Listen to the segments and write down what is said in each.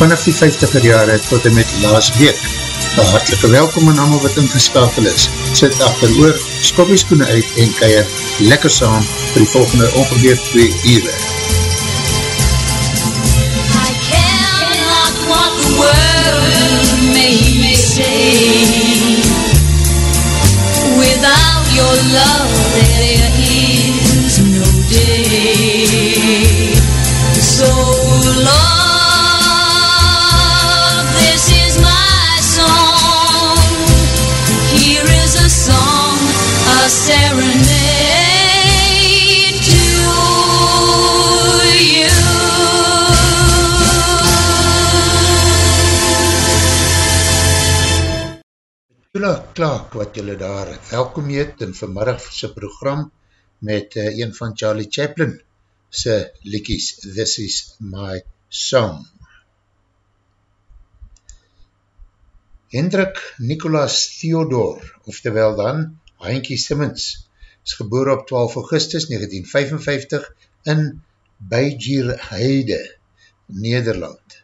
vanaf die 50er jare tot en met laas week. Een hartelike welkom aan allemaal wat ingeskakel is. Sit achter oor, skop die skoene uit en keier lekker saam vir die volgende ongeveer 2 uur. Without your love, there is no day. So, love, Clark wat julle daar welkom heet in vanmiddag sy program met uh, een van Charlie Chaplin sy liekies This is my song. Hendrik Nicolaas Theodor, oftewel dan Heinkie Simmons, is geboor op 12 augustus 1955 in Bijgierheide, Nederland.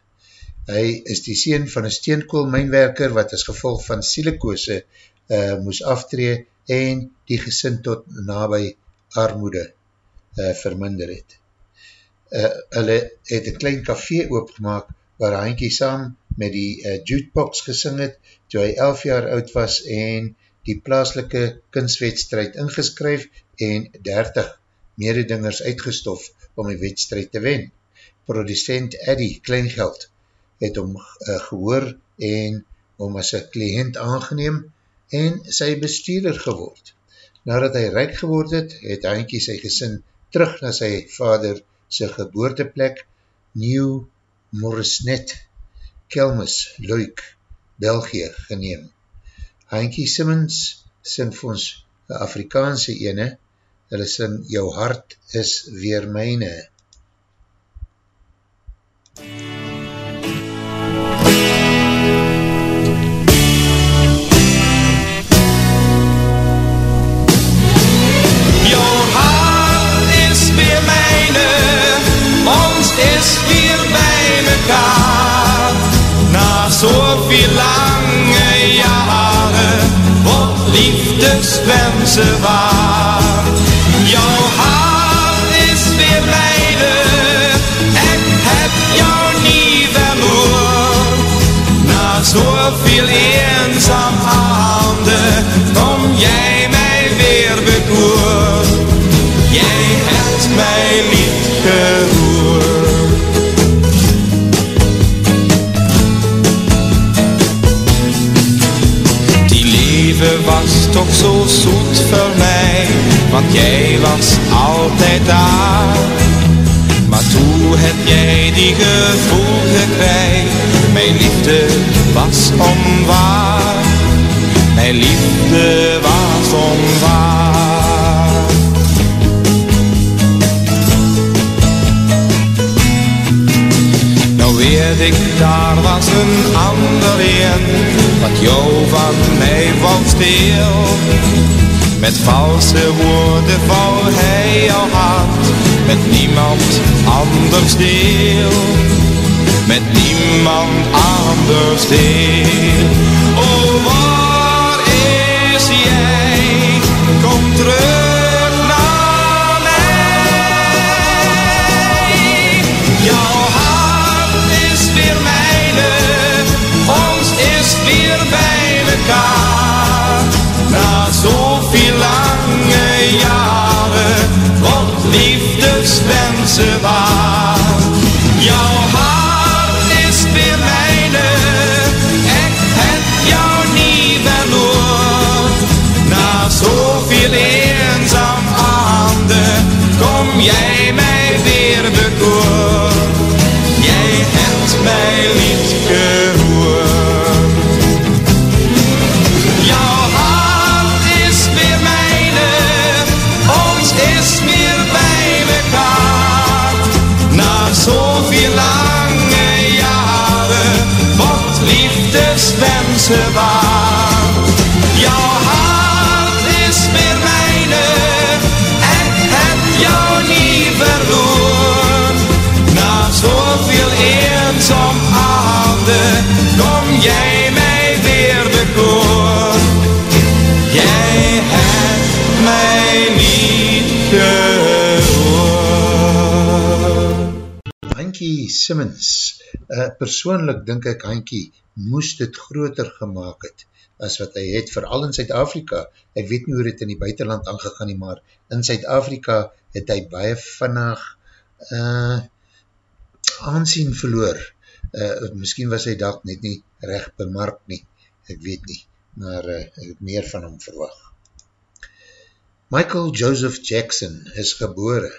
Hy is die sien van een steenkoolmijnwerker wat as gevolg van silikose uh, moes aftree en die gesin tot nabij armoede uh, verminder het. Uh, hulle het een klein café oopgemaak waar Hankie saam met die uh, jukebox gesing het toe hy 11 jaar oud was en die plaaslike kunstwedstrijd ingeskryf en 30 mededingers uitgestof om die wedstrijd te wen. Producent Eddie Kleingeld het om uh, gehoor en om as een kliënt aangeneem en sy bestuurder geword. Nadat hy rijk geword het, het Hankie sy gesin terug na sy vader sy geboorteplek Nieuw Morisnet, Kelmis, Luik, België geneem. Hankie Simmons sing vir ons Afrikaanse ene, hulle sing Jou hart is weer myne. Jouw hart is weer mijne, ons is weer bij mekaar. Na zoveel lange jaren wordt liefdeswensen waar. Jouw hart is weer mijne, ik heb jou niet verloren. Na zoveel eenzaam handen kom jij mij weer bekoor. Jij hebt mij lief leven was toch zo zoet voor mij, want jij was altijd daar. Maar toen heb jij die gevoel gekregen, mijn liefde was onwaar. Mijn liefde was onwaar. Ik, daar was een ander in, wat jou van mij stil. Met valse woorden wou hij jou hart, met niemand anders deel. Met niemand anders deel. Oh, waar is jij? Kom terug bij elkaar. Na zoveel lange jaren wordt liefdeswensen waar. Jouw hart ze waar. Jouw hart is weer mijne, en heb jou niet verloren. Na zoveel eenzaam aarde, kom jij mij weer bekoor. Jij hebt mij niet gehoord. Hankie Simmons, uh, persoonlik denk ek Hankie moes dit groter gemaakt het as wat hy het, vooral in Zuid-Afrika. Ek weet nie hoe dit in die buitenland aangegaan nie, maar in Zuid-Afrika het hy baie vannig uh, aansien verloor. Uh, miskien was hy dag net nie recht bemarkt nie, ek weet nie, maar uh, ek het meer van hom verwacht. Michael Joseph Jackson is gebore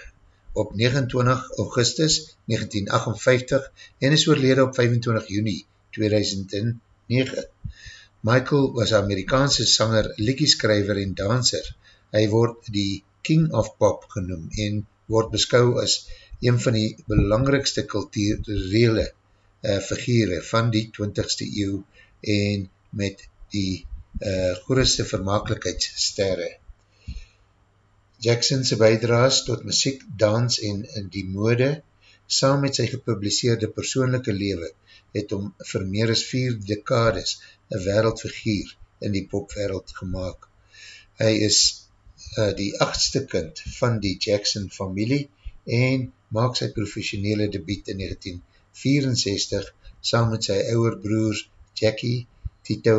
op 29 augustus 1958 en is oorlede op 25 juni 2009. Michael was Amerikaanse sanger, liedjeskrijver en danser. Hy word die King of Pop genoem en word beskou as een van die belangrikste kulturele uh, figure van die 20ste eeuw en met die uh, grootste vermakelijkheidssterre. Jackson's bijdraas tot muziek, dans en, die mode, saam met sy gepubliseerde persoonlijke lewe, het om vir meer as vier dekades een wereldfiguur in die popwereld gemaakt. Hy is uh, die achtste kind van die Jackson familie en maak sy professionele debiet in 1964 saam met sy ouwe broers Jackie, Tito,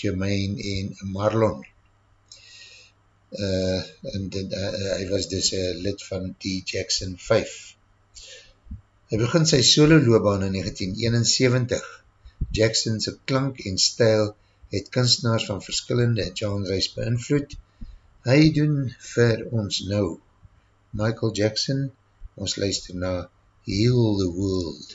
Jermaine en Marlon. Uh, en dit, uh, hy was dus uh, lid van die Jackson 5. Hy begin sy solo loopbaan in 1971. Jackson's klank en stijl het kunstenaars van verskillende genres beïnvloed. Hy doen vir ons nou. Michael Jackson, ons luister na Heal the World.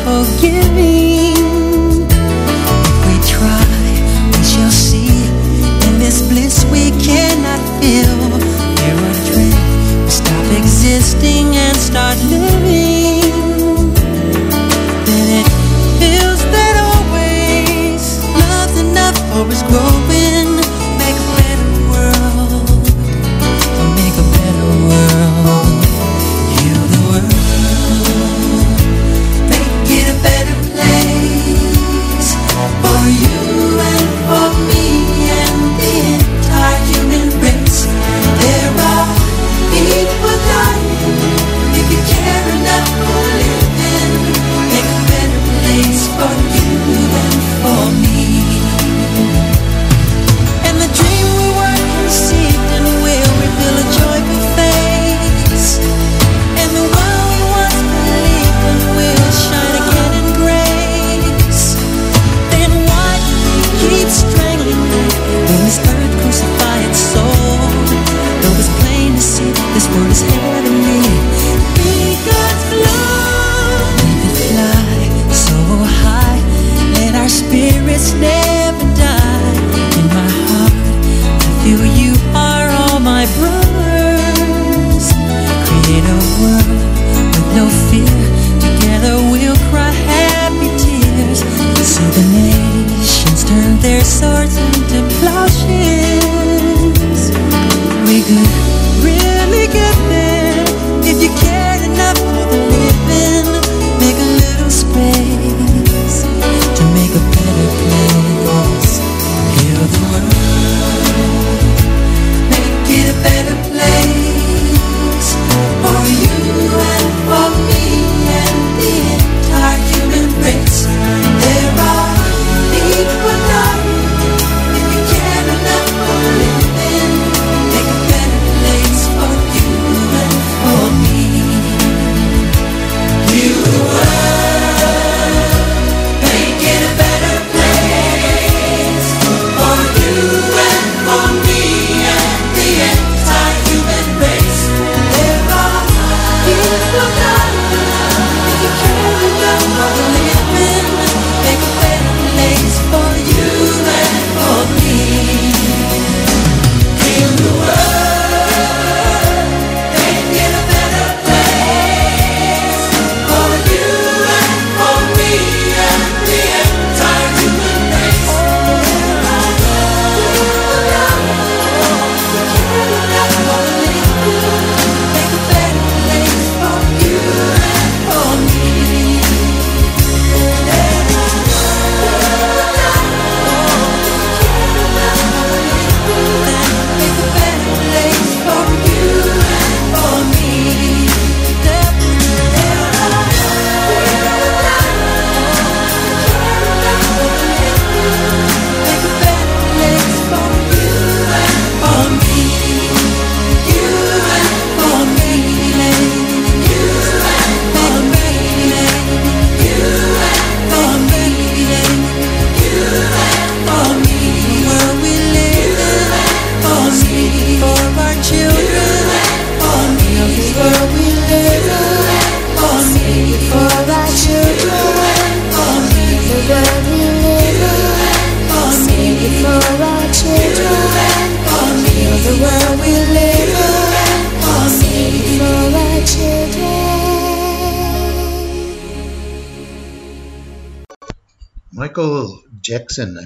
joyful giving. If we try, we shall see. In this bliss we cannot feel. Stop existing and start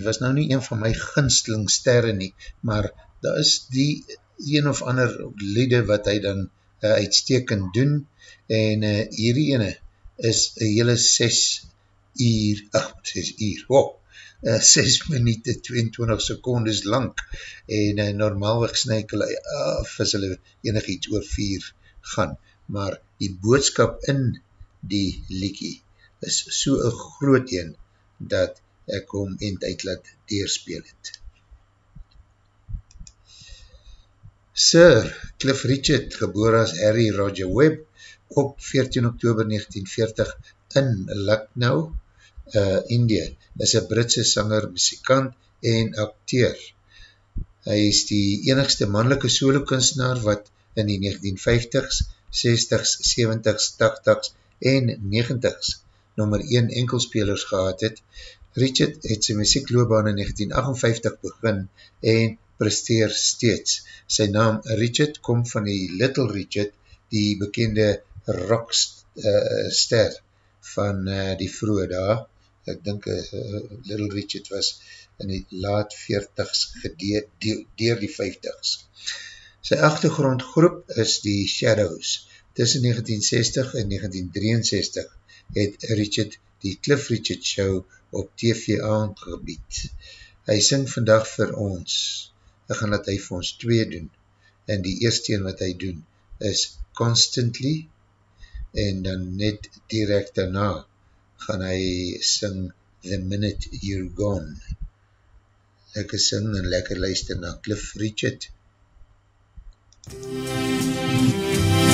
Hy was nou nie een van my ginsteling sterre nie, maar daar is die een of ander liede wat hy dan uh, uitstekend doen, en uh, hierdie ene is een hele 6 uur, ach, 6 uur, wow, uh, 6 minuut 22 secondes lang, en uh, normaalweg snuik hulle af as hulle enig iets oor 4 gaan, maar die boodskap in die liekie is so een groot een, dat ek hom en tyd laat deerspeel het. Sir Cliff Richard, geboor as Harry Roger Webb, op 14 oktober 1940 in Lucknow, uh, India, is een Britse sanger, muzikant en acteur. Hy is die enigste mannelike solo-kunstenaar wat in die 1950s, 60s, 70s, 80s en 90s nummer 1 enkelspelers gehad het. Richard het sy muziekloobaan in 1958 begin en presteer steeds. Sy naam Richard kom van die Little Richard, die bekende rockster uh, van uh, die vroege daar. Ek dink uh, Little Richard was in die laat 40s gedeer die, die 50s. Sy achtergrondgroep is die Shadows. Tussen 1960 en 1963 het Richard die Cliff Richard Show op TV aangebied. Hy sing vandag vir ons, ek gaan dat hy vir ons twee doen, en die eerste een wat hy doen is Constantly, en dan net direct daarna gaan hy sing The Minute You're Gone. Lekker sing en lekker luister na Cliff Richard. MUZIEK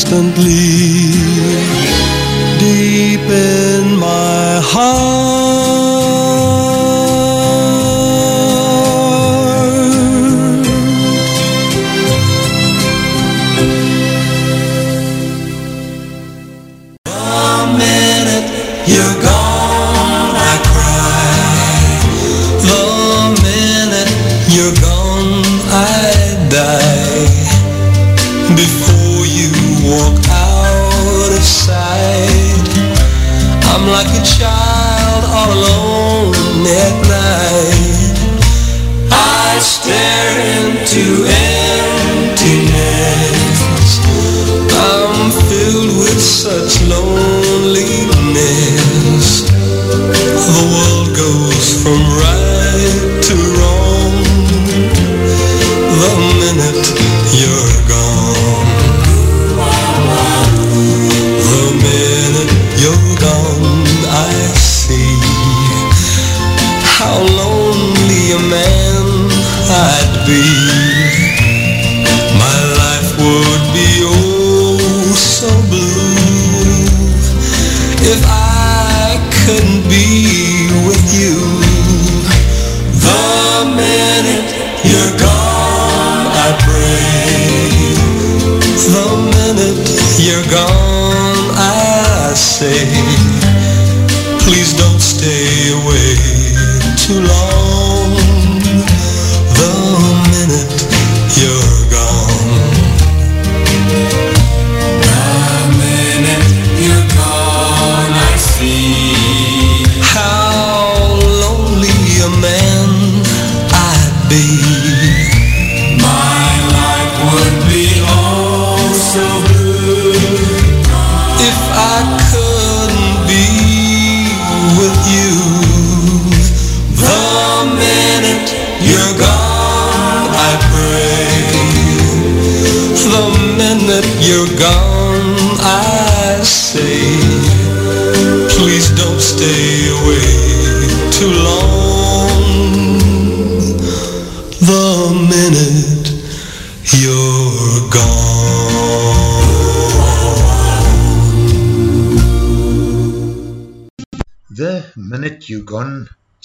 constantly. Deep in my heart alone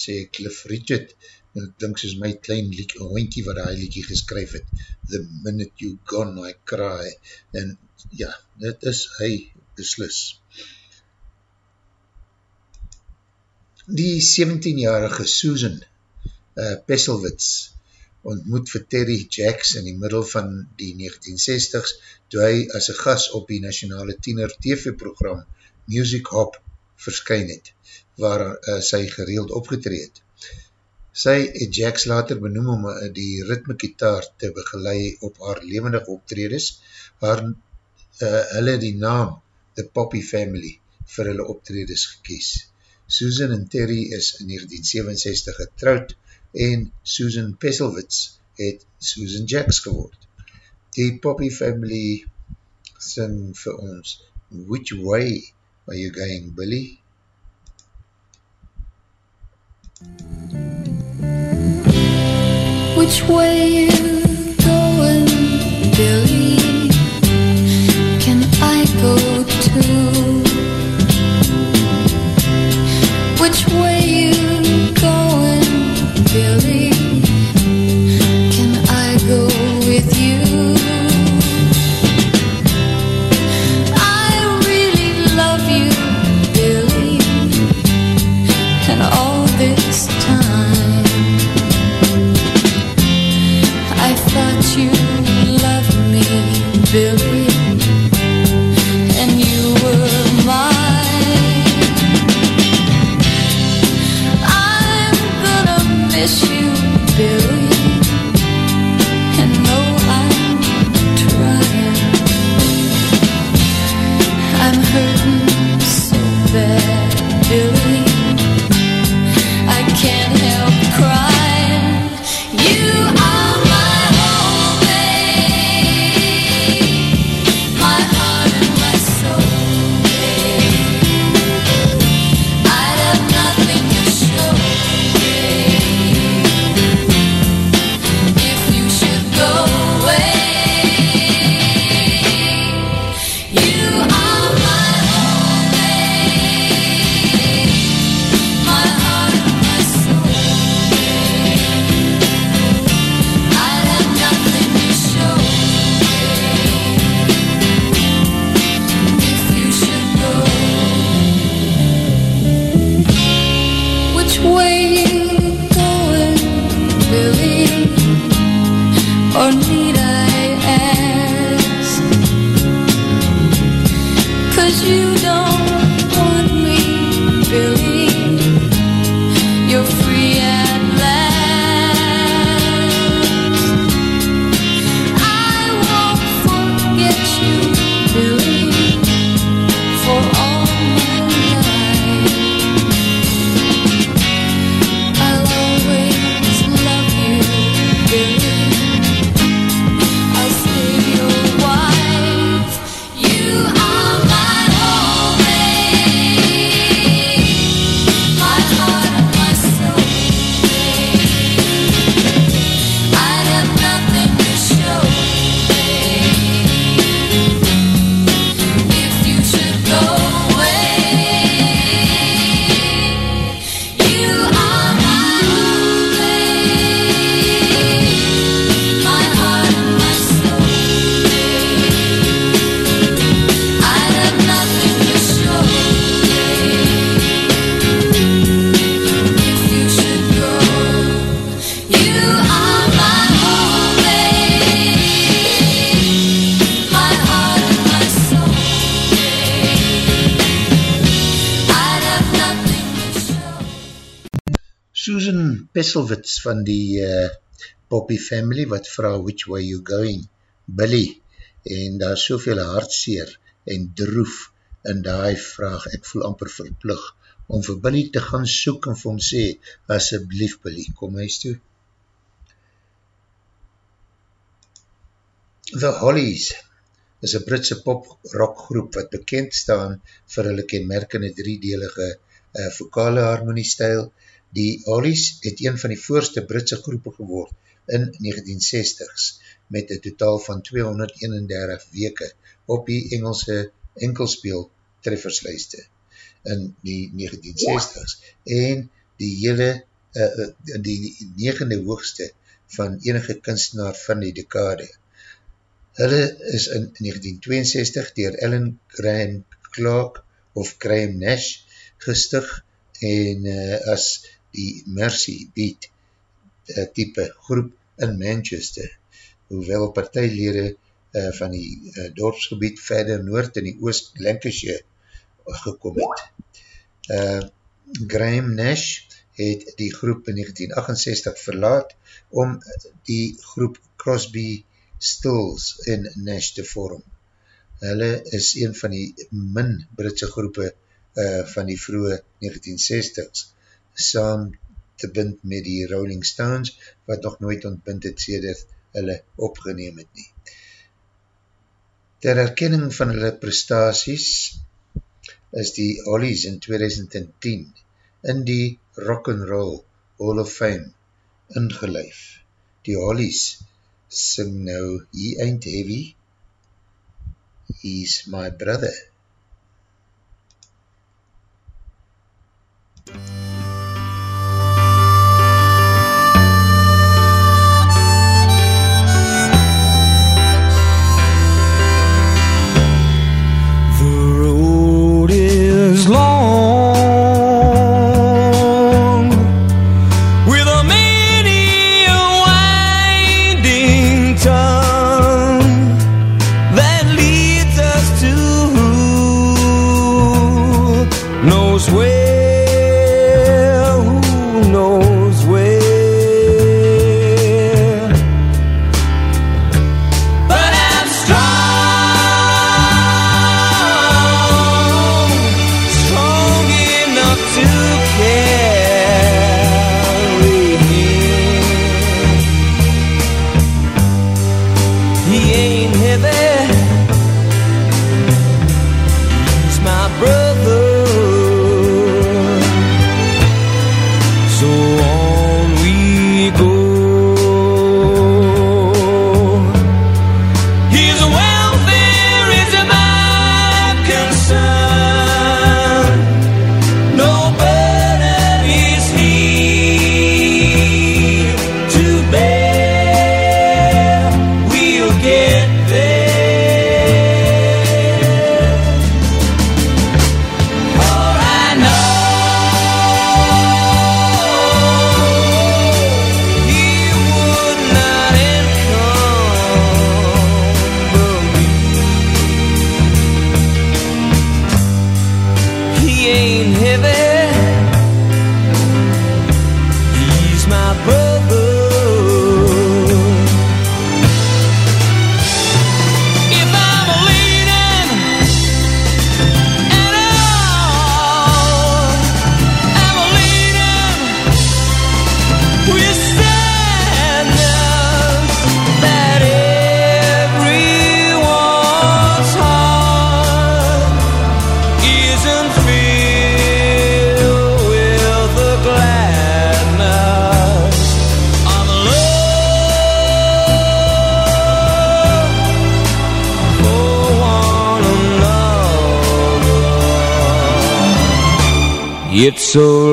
sê Cliff Richard, en ek dink soos my klein liek, hoinkie wat hy liekie geskryf het, The Minute You Gone, I cry, en ja, dit is hy beslis. Die 17-jarige Susan uh, Pesselwitz ontmoet vir Terry Jacks in die middel van die 1960s, toe hy as een gas op die nationale tiener TV-program Music Hop verskyn het waar uh, sy gereeld opgetreed. Sy het Jax later benoem om uh, die ritmekitaar te begeleid op haar levendige optredes, waar uh, hulle die naam The Poppy Family vir hulle optredes gekies. Susan en Terry is in 1967 getrouwd en Susan Pesselwitz het Susan Jax geword. Die Poppy Family sing vir ons Which Way Are You Going, Billy? Which way you going, Billy? Can I go too? Which way you going, Billy? Susan Pesselwitz van die uh, Poppy Family wat vraag which way you going, Billy, en daar is soveel hartseer en droef in die vraag, ek voel amper verplug om vir Billy te gaan soek en vir hom sê, asjeblief Billy, kom huis toe. The Hollies is een Britse pop-rockgroep wat bekend staan vir hulle kenmerkende driedelige uh, vokale harmoniestijl. Die Hollies het een van die voorste Britse groepe geword in 1960s met een totaal van 231 weke op die Engelse enkelspeel trefferslijste in die 1960s en die hele uh, die negende hoogste van enige kunstenaar van die dekade. Hulle is in 1962 dier Ellen Graham Clark of Graham Nash gestig en uh, as die Mercy Beat uh, type groep in Manchester, hoewel partijlede uh, van die uh, dorpsgebied verder noord in die oost Lancashire gekom het. Uh, Graham Nash het die groep in 1968 verlaat om die groep Crosby Stills en Nash te vorm. Hulle is een van die min Britse groepe uh, van die vroege 1960s, saam te bind met die Rolling Stones, wat nog nooit ontbind het sedert hulle opgeneem het nie. Ter herkenning van hulle prestaties is die Hollies in 2010 in die Rock'n'Roll Hall of Fame ingelijf. Die Hollies sing nou He Ain't Heavy He's My Brother So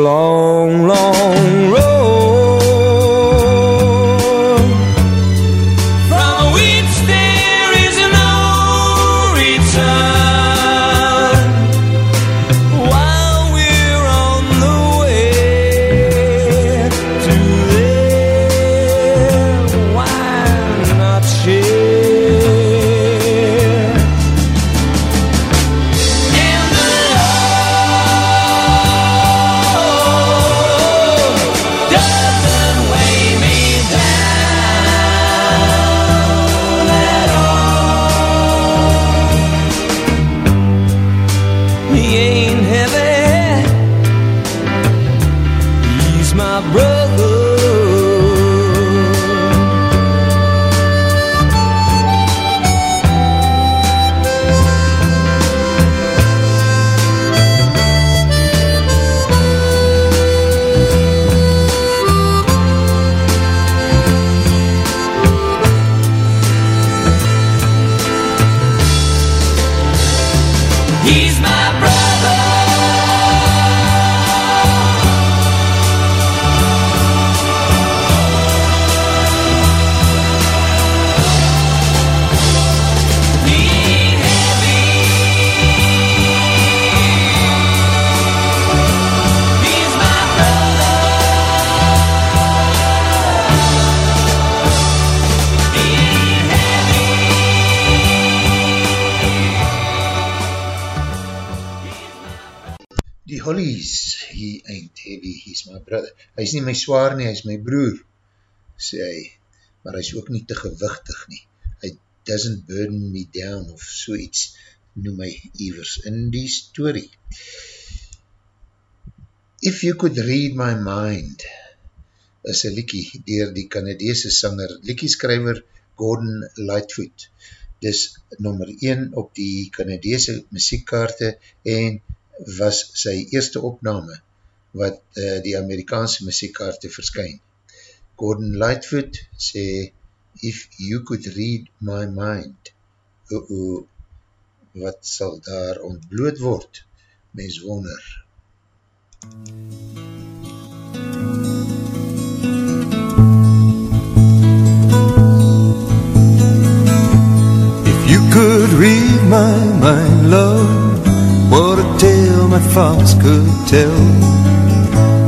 Hy is nie my zwaar nie, hy is my broer, sê hy, maar hy is ook nie te gewichtig nie. Hy doesn't burn me down of so iets, noem hy evers in die story. If you could read my mind, is een liekie dier die Canadese sanger, liekieskrijver Gordon Lightfoot, dis nummer 1 op die Canadese muziekkaarte en was sy eerste opname wat uh, die Amerikaanse muziekkaarte verskyn. Gordon Lightfoot sê, if you could read my mind, o, o wat sal daar ontbloot word, mens wonder. If you could read my mind, love, what a tale my thoughts could tell.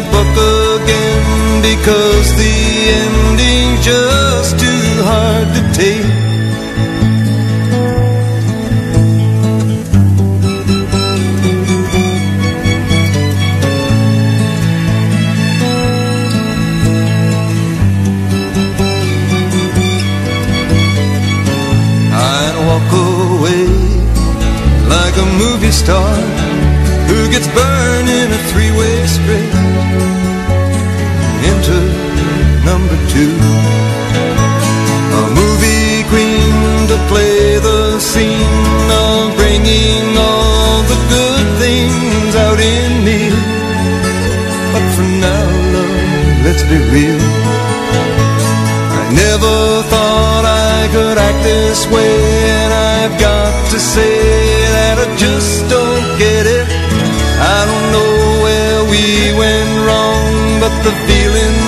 That book again because the just too hard to take. I'd walk away like a movie star who gets burned in a three-way two. A movie queen to play the scene of bringing all the good things out in me. But for now, love, let's be real. I never thought I could act this way, and I've got to say that I just don't get it. I don't know where we went wrong, but the I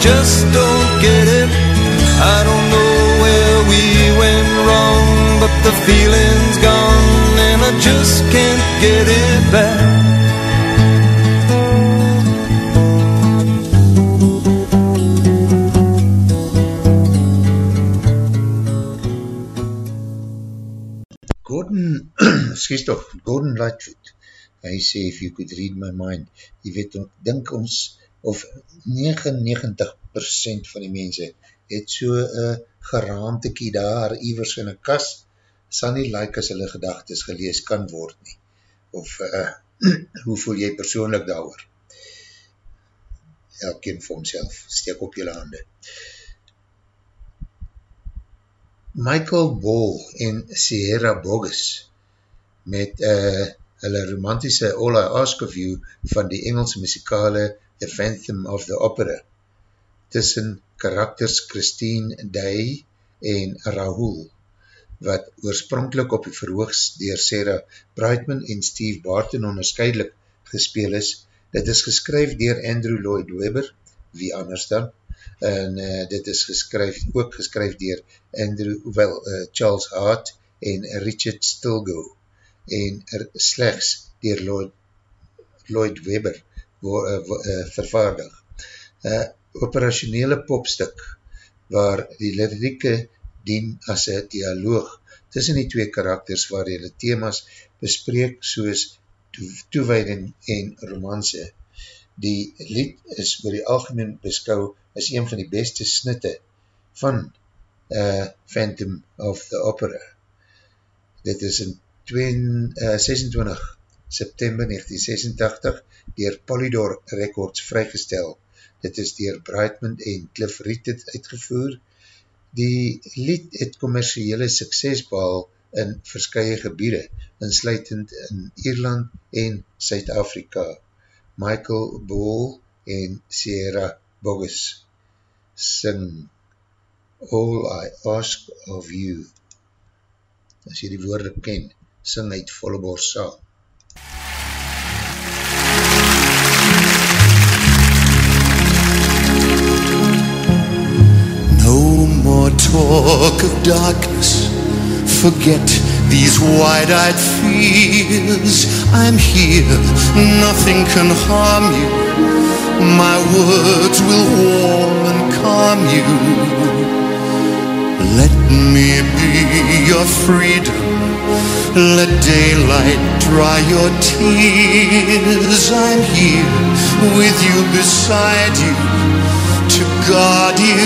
just don't get it. I don't know where we went wrong, but the feeling's gone, and I just can't get it back. Gordon, excuse toch, Gordon Lightfoot, hy sê, if you could read my mind, jy weet, ek dink ons, of 99% van die mense, het so een geraamtekie daar, ivers in een kas, sal nie like as hulle gedagtes gelees kan word nie, of uh, hoe voel jy persoonlik daar oor? Elkeen vir homself, steek op jylle hande. Michael Ball en Sierra Bogus met uh, hulle romantische All I Ask of You van die Engelse muzikale The Phantom of the Opera tussen karakters Christine Day en Rahul wat oorspronkelijk op die verhoogs dier Sarah Brightman en Steve Barton onderscheidelik gespeel is. Dit is geskryf dier Andrew Lloyd Webber, wie anders dan, en uh, dit is geskryf, ook geskryf dier Andrew, wel, uh, Charles Hart en Richard Stilgo en er, slechts dier Lloyd, Lloyd Webber vervaardig. Uh, operationele popstuk waar die lirieke dien as een dialoog tussen die twee karakters waar die thema's bespreek soos toewijding en romanse. Die lied is oor die algemeen beskou as een van die beste snitte van uh, Phantom of the Opera. Dit is in 22, uh, 26 September 1986 dier Polydor Records vrygestel. Dit is dier Brightman en Cliff Reed het uitgevoer. Die lied het commerciële sukses behal in verskye gebiede, insluitend in Ierland en Suid-Afrika. Michael Ball en Sierra Bogus sing All I Ask of You. As jy die woorde ken, sing uit volle borst saam. No more talk of darkness. Forget these wide-eyed fears. I'm here, nothing can harm you. My words will warm and calm you. Let me be your freedom Let daylight dry your tears I'm here with you beside you To guard you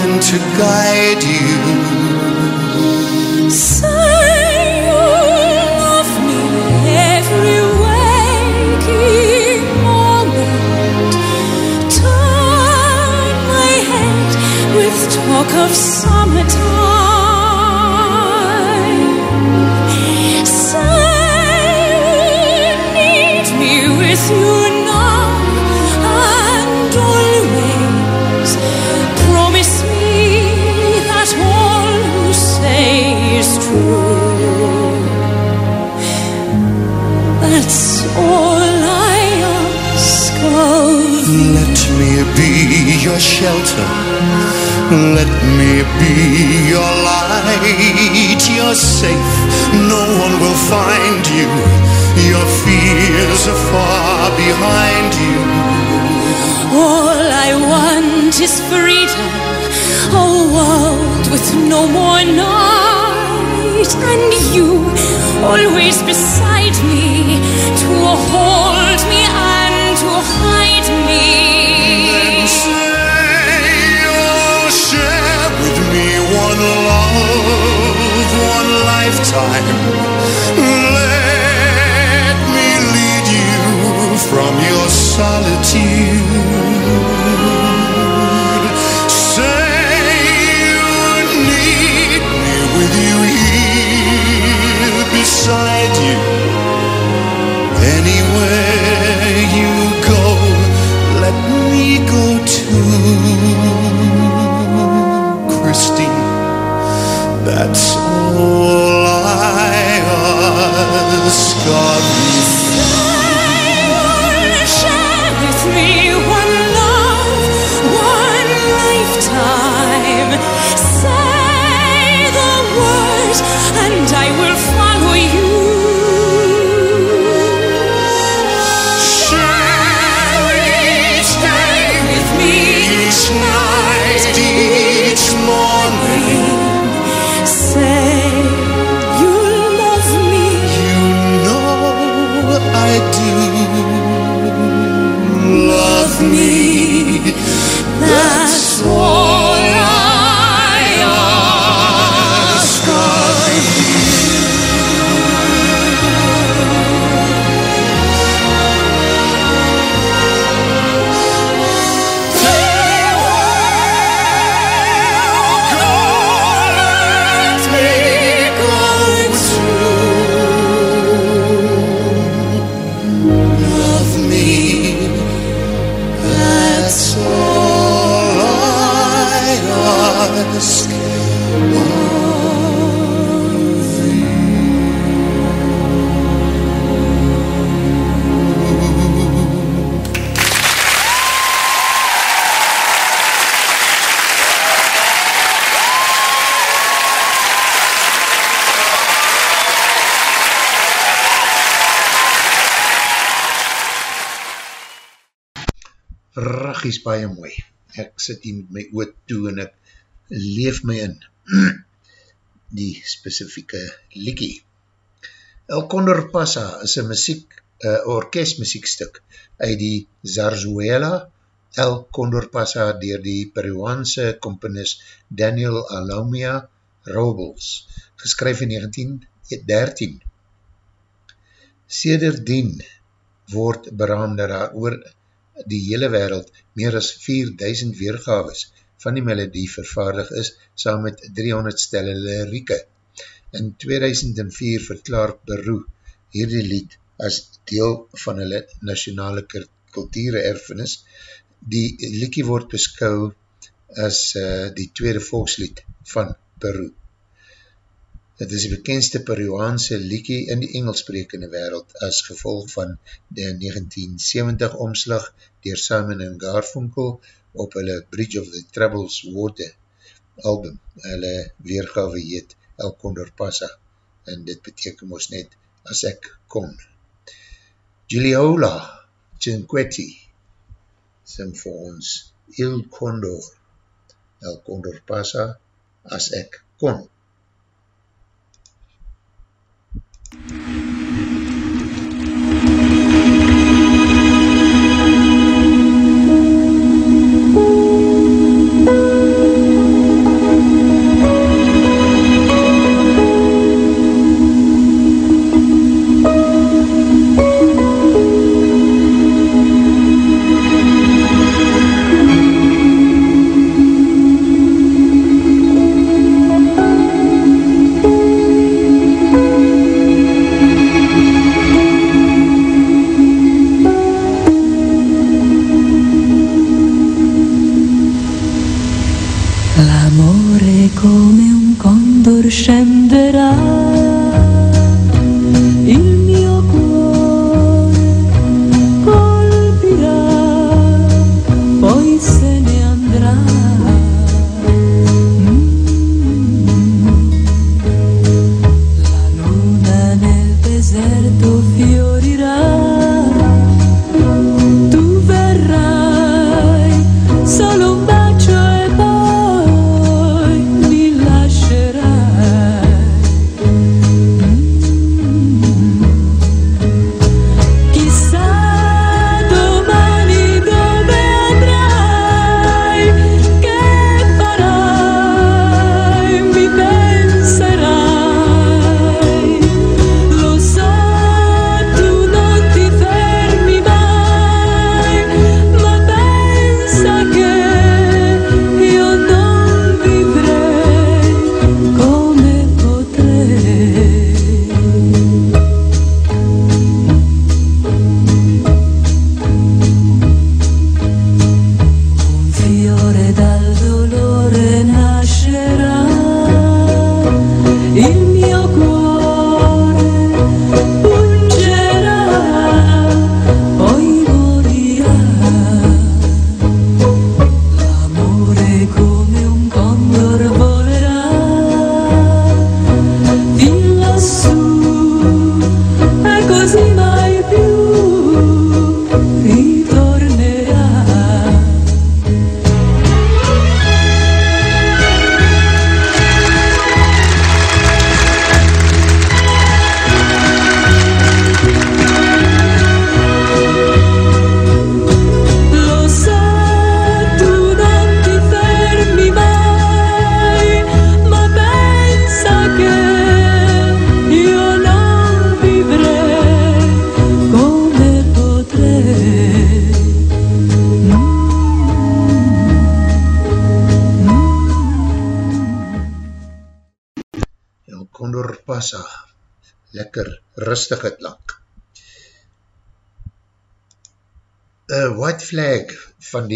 and to guide you me every waking moment. Turn my head with talk of summertime. Your shelter. Let me be your light. You're safe, no one will find you. Your fears are far behind you. All I want is freedom, a world with no more night, and you always beside me to hold me lifetime. Let me lead you from your solitude. Say you need me with you here beside you. Anywhere you go, let me go too. That's all I ask of you. Love me. Raggies baie mooi. Ek sit hier met my oot toe en ek leef my in die specifieke liekie. El Condor Pasa is een muziek, uh, orkestmuziekstuk uit die Zarzuela El Condor Pasa dier die Peruaanse komponist Daniel Alomia Robles, geskryf in 1913. Sederdien word beraamde daar oor die hele wereld meer as 4000 weergaves van die melodie vervaardig is saam met 300 stelle lirieke. In 2004 verklaar Peru hierdie lied as deel van hulle nationale kulture erfenis. Die liedje word beskou as uh, die tweede volkslied van Peru. Het is die bekendste Peruaanse liedje in die Engelssprekende wereld as gevolg van die 1970 omslag dier Simon en Garfunkel op hulle Bridge of the Troubles Water album. Hulle weergave heet El Condor Pasa en dit beteken ons net as ek kon. Juliola Cinquetti sing vir ons Il Condor El Condor Pasa as ek kon. Thank you. Condor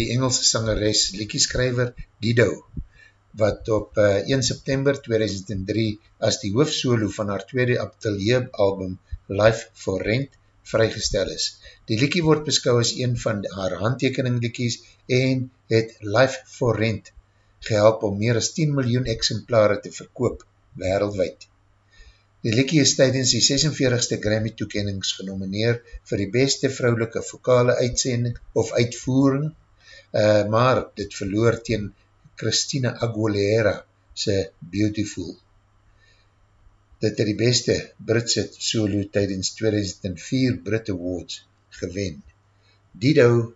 die Engelse sangeres, liekieskrijver Dido, wat op uh, 1 September 2003 as die hoofdsolo van haar tweede atelier album Life for Rent vrygestel is. Die liekie word beskou as een van haar handtekening liekies en het Life for Rent gehelp om meer as 10 miljoen exemplare te verkoop wereldwijd. Die liekie is tydens die 46ste Grammy toekennings genomineer vir die beste vrouwelike vokale uitsending of uitvoering, uh, maar dit verloor teen Christina Aguilera se Beautiful. Dit het die beste Britse solo tydens 2004 Brit Awards gewen. Dido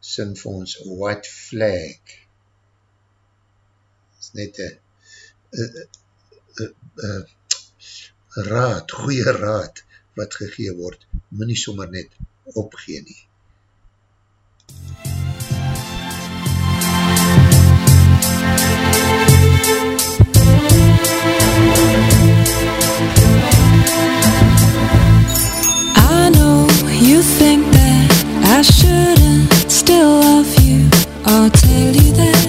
sing vir ons White Flag. Is net een raad, goeie raad wat gegee word, moet nie sommer net opgeen nie. I you think that I shouldn't still love you I'll tell you that.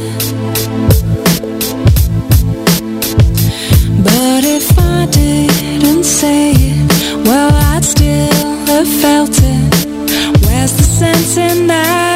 But if I didn't say it, well, I'd still have felt it. Where's the sense in that?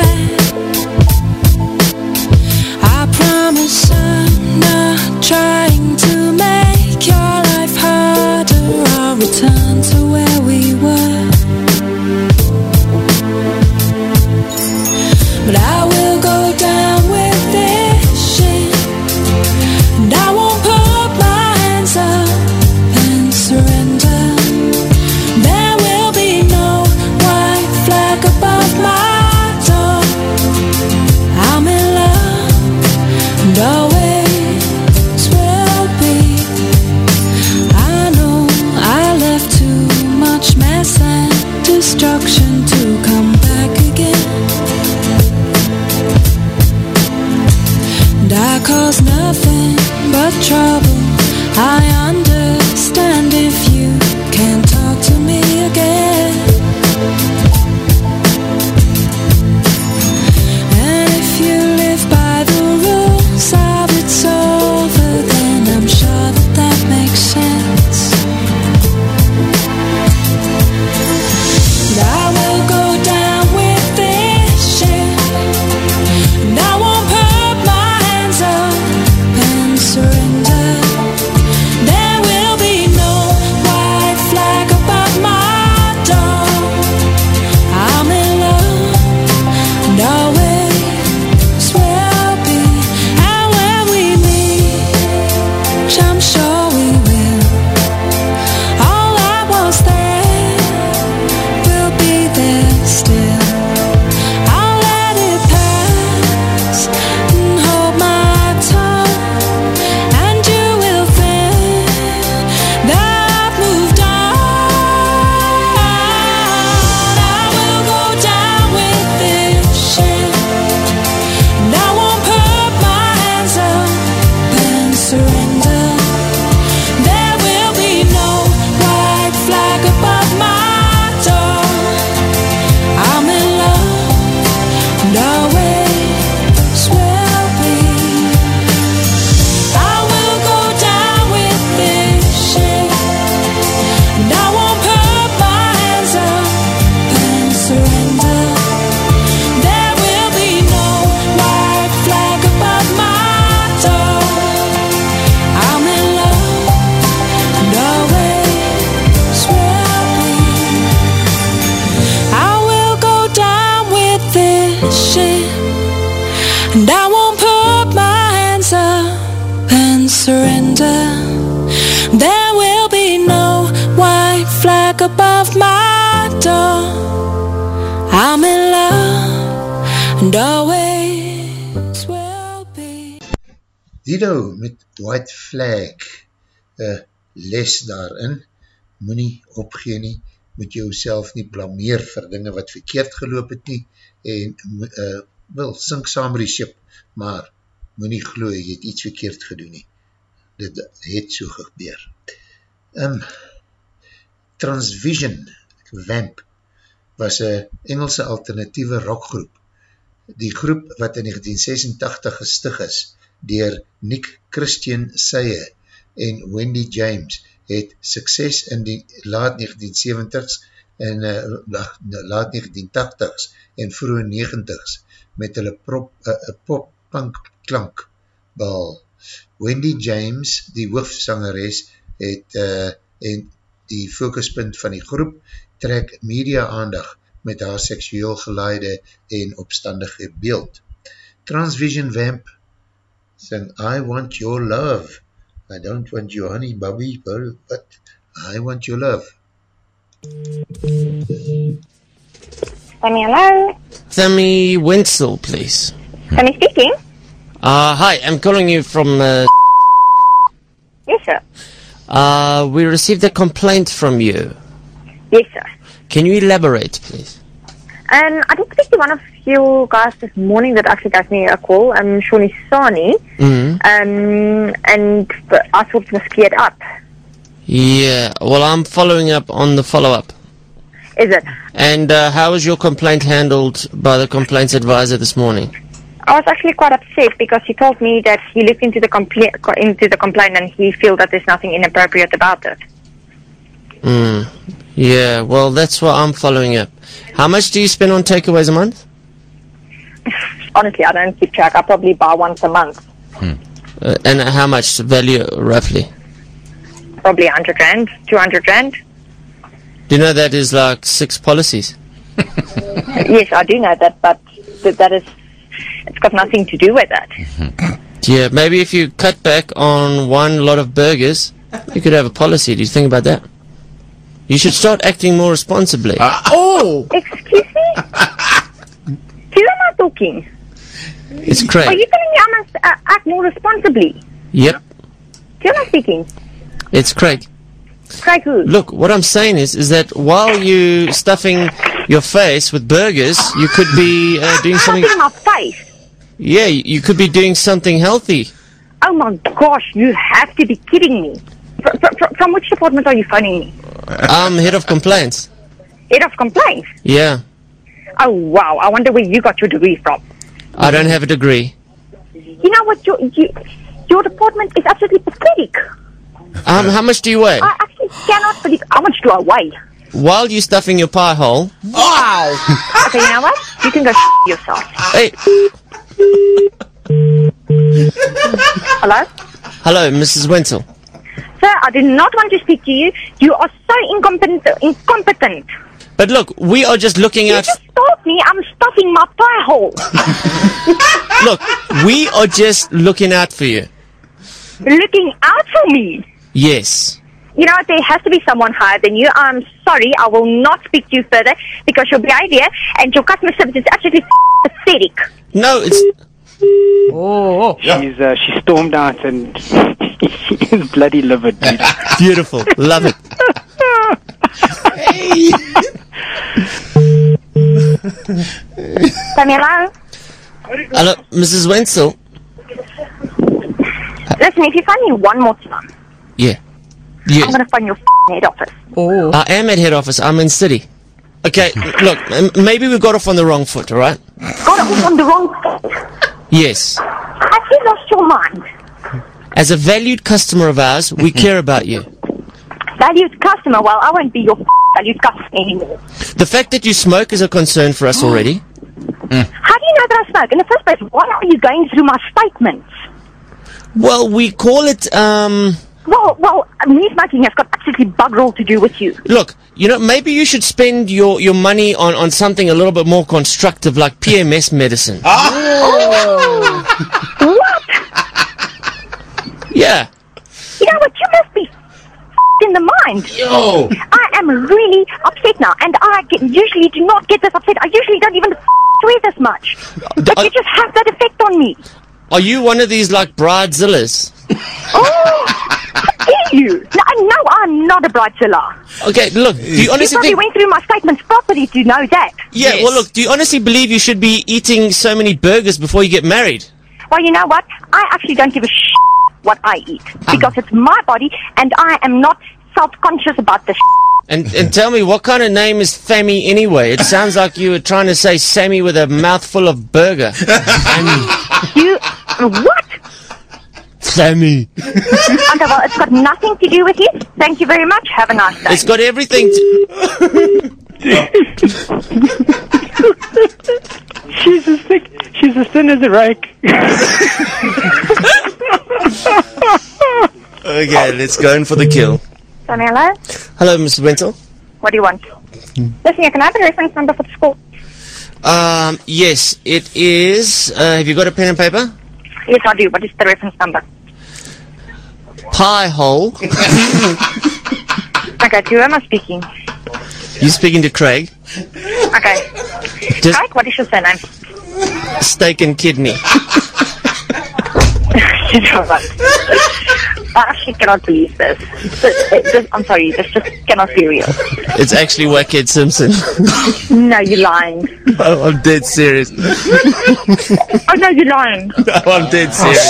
Cause nothing but trouble. I understand Flag, uh, les daarin, moet nie opgee nie, moet jou self nie blameer vir dinge wat verkeerd geloop het nie, en uh, wil, sink saam die ship, maar moet nie glo, jy het iets verkeerd gedoen nie. Dit het so gebeur. Um, Transvision, Vamp, was een Engelse alternatieve rockgroep. Die groep wat in 1986 gestig is, dier Nick Christian Seye en Wendy James het sukses in die laat 1970s en uh, laat 1980s en vroege 90s met hulle prop, uh, pop-punk klank behal. Wendy James, die hoofdsangeres, het uh, en die focuspunt van die groep trek media aandag met haar seksueel geleide en opstandige beeld. Transvision Vamp sing I want your love. I don't want your honey bubby, but I want your love. Sammy, hello. Sammy Wenzel, please. Sammy speaking. Uh, hi, I'm calling you from, uh, Yes, sir. uh, we received a complaint from you. Yes, sir. Can you elaborate, please? Um, I did speak to one of you guys this morning that actually gave me a call, um, Shawnee Sani, Mm-hmm. um, and I thought it was cleared up. Yeah, well, I'm following up on the follow-up. Is it? And, uh, how was your complaint handled by the complaints advisor this morning? I was actually quite upset because he told me that he looked into the compla- into the complaint and he feels that there's nothing inappropriate about it. Mm. Yeah, well, that's what I'm following up. How much do you spend on takeaways a month? Honestly, I don't keep track. I probably buy once a month, hmm. Uh, and how much value, roughly? probably 100 rand, 200 rand. Do you know that is like six policies? yes, I do know that, but th- that is, it's got nothing to do with that. Mm-hmm. Yeah, maybe if you cut back on one lot of burgers, you could have a policy. Do you think about that? You should start acting more responsibly. Oh! Excuse me? who am I talking? It's Are you telling me I must uh, act more responsibly? Yep, am I speaking? it's Craig. Craig who? Look, what I'm saying is, is that while you stuffing your face with burgers, you could be uh, doing something. Something in my face. Yeah, you you could be doing something healthy. Oh my gosh, you have to be kidding me. Fr- fr- fr- from which department are you phoning me? I'm head of complaints. Head of complaints. Yeah, Oh wow, I wonder where you got your degree from. I don't have a degree. You know what, your, you, your department is absolutely pathetic. Um, how much do you weigh? I actually cannot believe how much do I weigh. While you're stuffing your pie hole, Wow. okay, you know what? You can go yourself. hey, Hello? hello, Mrs. Wenzel. Sir, I did not want to speak to you. You are so incompetent. incompetent. But look, we are just looking You out. just told me I'm stuffing my pie hole. Look, we are just looking out for you. Looking out for me. Yes. You know? There has to be someone higher than you. I'm sorry. I will not speak to you further because your behavior and your customer service is absolutely pathetic. No, it's Oh, she's uh, she stormed out and she is bloody livid, dude. beautiful. Love it. Sammy, hello? Hello, Mrs. Wenzel. Listen, if you find me one more time, Yeah. I'm going to phone your head office. Oh, I am at head office. I'm in city. Okay, look, maybe we got off on the wrong foot, alright? Got it all on the wrong foot. Yes. Have you lost your mind? As a valued customer of ours, we care about you. Valued customer, well, I won't be your valued customer anymore. The fact that you smoke is a concern for us already. How do you know that I smoke? In the first place, why are you going through my statements? Well, we call it, um, Well, well, me smoking has got absolutely bugger all to do with you. look, you know, maybe you should spend your, your money on, on something a little bit more constructive like PMS medicine. What? Yeah. You know what? You must be in the mind. Yo! I am really upset now, and I get, usually do not get this upset. I usually don't even swear this much. But I- you just have that effect on me. Are you one of these like bridezillas? Oh, how you? No, no, I'm not a bridezilla. Okay, look, do you You honestly probably think... went through my statements properly to know that. Yeah, well look, do you honestly believe you should be eating so many burgers before you get married? Well, you know what? I actually don't give a sh- what I eat because it's my body, and I am not self-conscious about this. And and tell me, what kind of name is Fammy anyway? It sounds like you were trying to say Sammy with a mouthful of burger. You what? Sammy. Okay, well, it's got nothing to do with you. Thank you very much. Have a nice day. It's got everything to... She's as thick. She's as thin as a rake. Okay, let's go in for the kill. Sonny, hello? Hello, Mr. Wintle. What do you want? Listen, you can I have a reference number for the school. Um, yes, it is. Uh, have you got a pen and paper? Yes, I do. What is the reference number? Pie hole. Okay, to who am I speaking? You speaking to Craig? Okay. Just Craig, what is your surname? steak and kidney. you know what? I actually cannot believe this. I'm sorry, this just cannot be real. It's actually Wackhead Simpson. No, you're lying. oh, I'm dead serious. Oh, no, you're lying. No, I'm dead serious.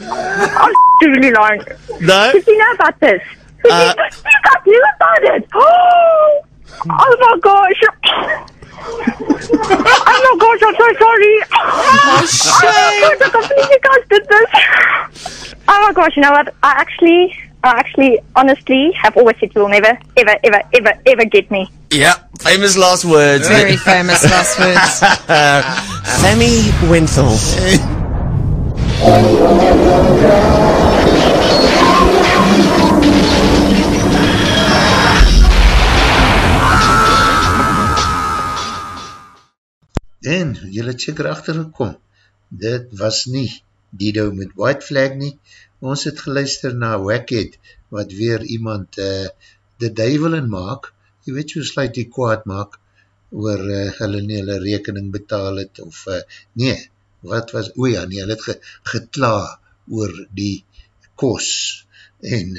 I'm really lying. No? Did you know about this? Did Uh, you, you guys knew? Oh, oh my gosh. Oh my gosh, I'm so sorry. Oh, my gosh, I can't you guys did this. Oh my gosh, you know what? I actually, I actually, honestly, have always said you will never, ever, ever, ever, ever get me. Yeah, famous last words. Very famous last words. Sammy Winthal. En, jylle het seker achtergekom, dit was nie Dido met White Flag nie, ons het geluister na Wackhead, wat weer iemand uh, de duivel in maak, jy weet so sluit die kwaad maak, oor uh, hulle nie hulle rekening betaal het, of uh, nee, wat was, o ja, nee, hulle het ge, getla oor die kos, en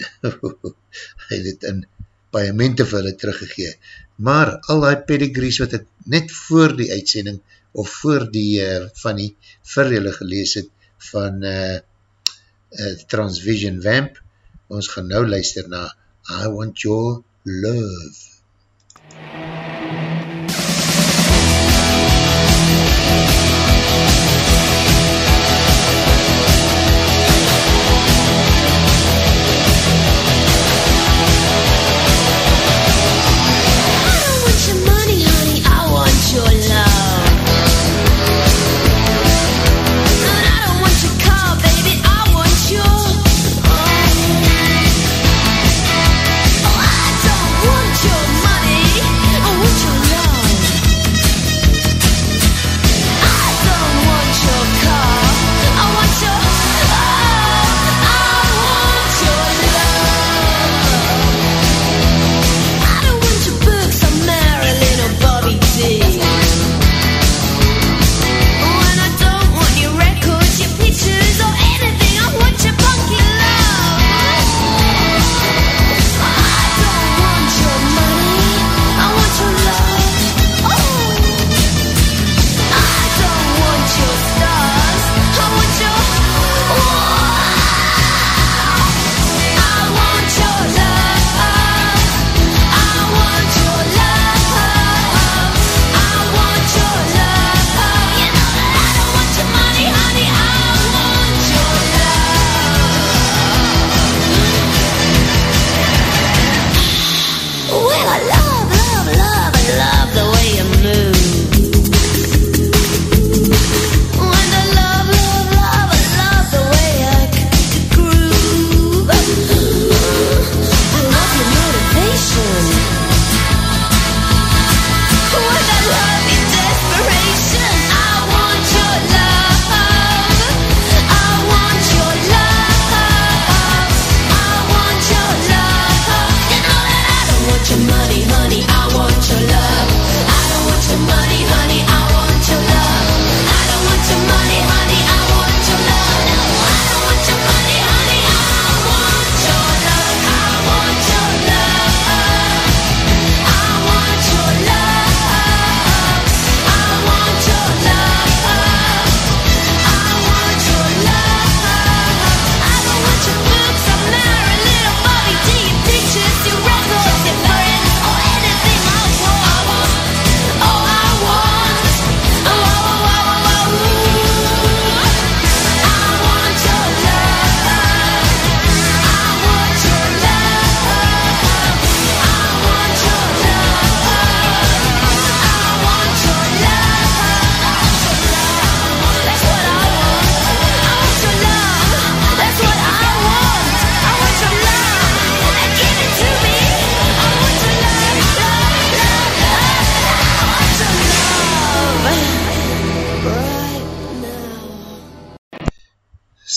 hy het in paiamente vir hulle teruggegee, maar al die pedigrees wat ek net voor die uitsending, of voor die uh, van die vir julle gelees het, van uh, uh, Transvision Vamp, ons gaan nou luister na I Want Your Love.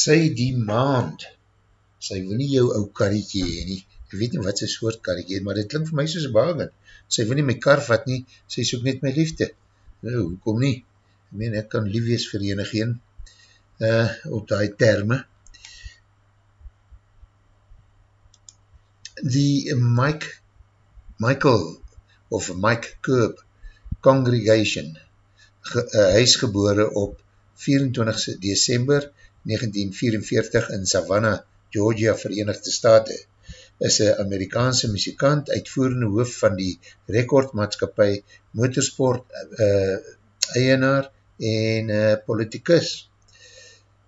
Sy die maand, sy wil nie jou ou karretje heen nie, ek weet nie wat sy soort karretje het, maar dit klink vir my soos wagen, sy wil nie my kar vat nie, sy soek net my liefde, nou, hoekom nie, ek meen, ek kan lief wees vir enig een, uh, op die terme, die Mike, Michael, of Mike Kerb Congregation, ge, uh, hy is gebore op 24 december 1944 in Savannah, Georgia, Verenigde Staten, is een Amerikaanse muzikant, uitvoerende hoof van die rekordmaatskapie, motorsport, uh, eienaar en uh, politicus.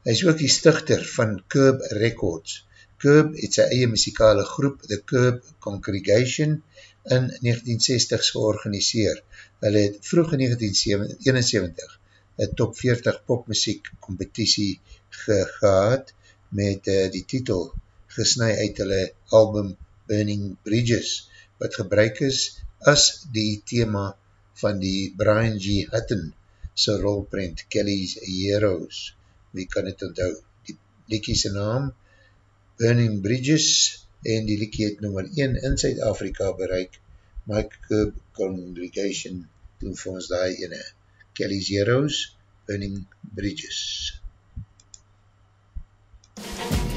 Hy is ook die stichter van Curb Records. Curb het sy eie muzikale groep, The Curb Congregation, in 1960 georganiseer. Hulle het vroeg in 1971 een top 40 popmuziek competitie ge gehad met uh, die titel gesnui uit hulle album Burning Bridges wat gebruik is as die thema van die Brian G. Hutton sy rolprint Kelly's Heroes. Wie kan het onthou? Die liekie sy naam Burning Bridges en die liekie het nummer 1 in Zuid-Afrika bereik. Mike Congregation doen vir ons die ene. Kelly's Heroes Burning Bridges Thank you.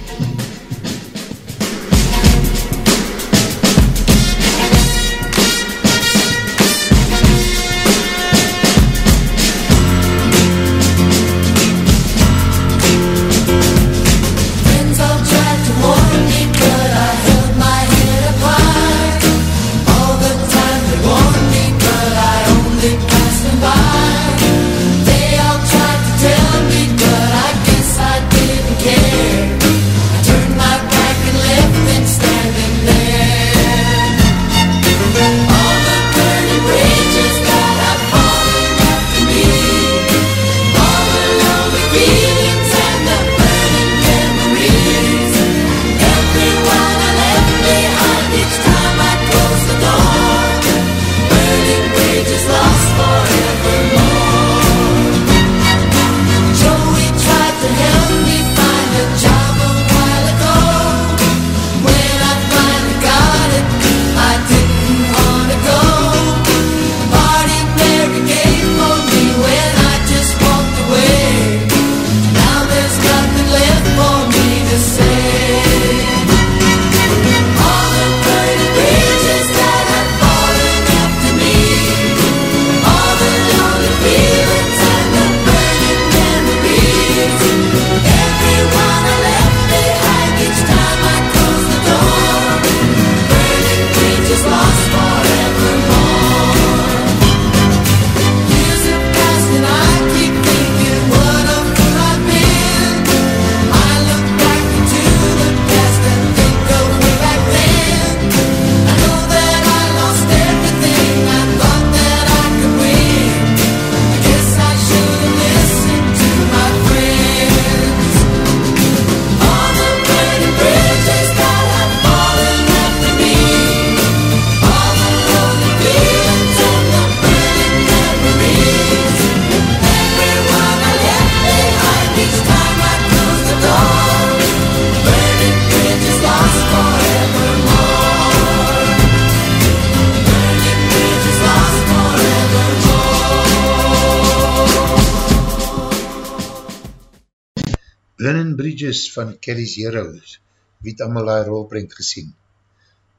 Van Kelly's Heroes, wie het allemaal die rolprint gesien,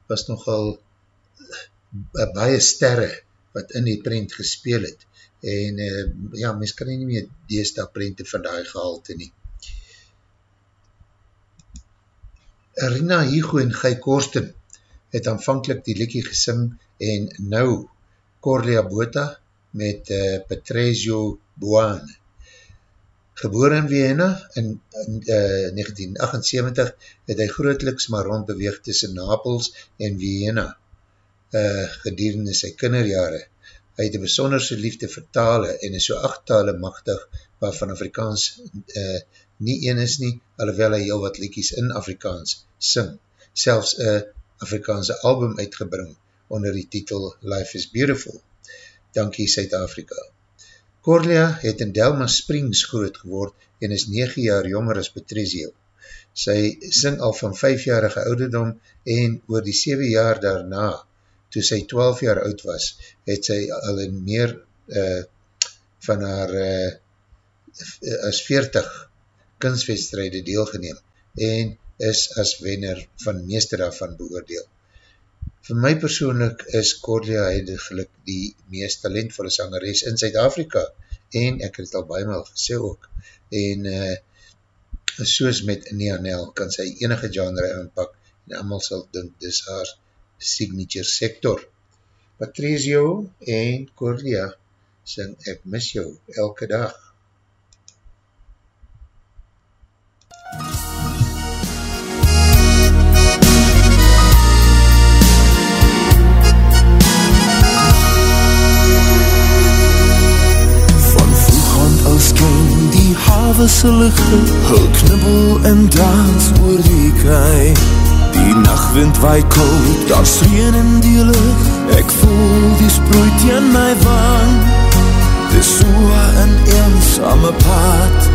was nogal uh, baie sterre wat in die print gespeel het, en uh, ja, mens kan nie meer deesda prente van die gehalte nie. Rina Higo en Guy Korsten het aanvankelijk die likkie gesing en nou Corlia Bota met uh, Patrezio Buane. Geboor in Vienna in, in uh, 1978 het hy grootliks maar rondbeweeg tussen Napels en Vienna uh, gedurende sy kinderjare. Hy het een besonderse liefde vir tale en is so acht tale machtig waarvan Afrikaans uh, nie een is nie, alhoewel hy heel wat liekies in Afrikaans sing. Selfs een Afrikaanse album uitgebring onder die titel Life is Beautiful. Dankie Suid-Afrika. Corlia het in Delma Springs groot geword en is 9 jaar jonger as Patrizio. Sy sing al van 5-jarige ouderdom en oor die 7 jaar daarna, toe sy 12 jaar oud was, het sy al in meer uh, van haar uh, as 40 kunstwedstrijde deelgeneem en is as wenner van meeste daarvan beoordeel. Voor my persoonlik is Cordia heidiglik die meest talentvolle sangeres in Zuid-Afrika en ek het al baie maal gesê ook en uh, soos met Neanel kan sy enige genre inpak en allemaal sal dink dis haar signature sector. Patrizio en Cordia sing Ek mis jou elke dag. Hawe se ligte, hul knibbel en dans oor die kei. Die nachtwind waai koud, daar's reën in die lucht, ek voel die sproei teen my wang. Dis so een eensame pad,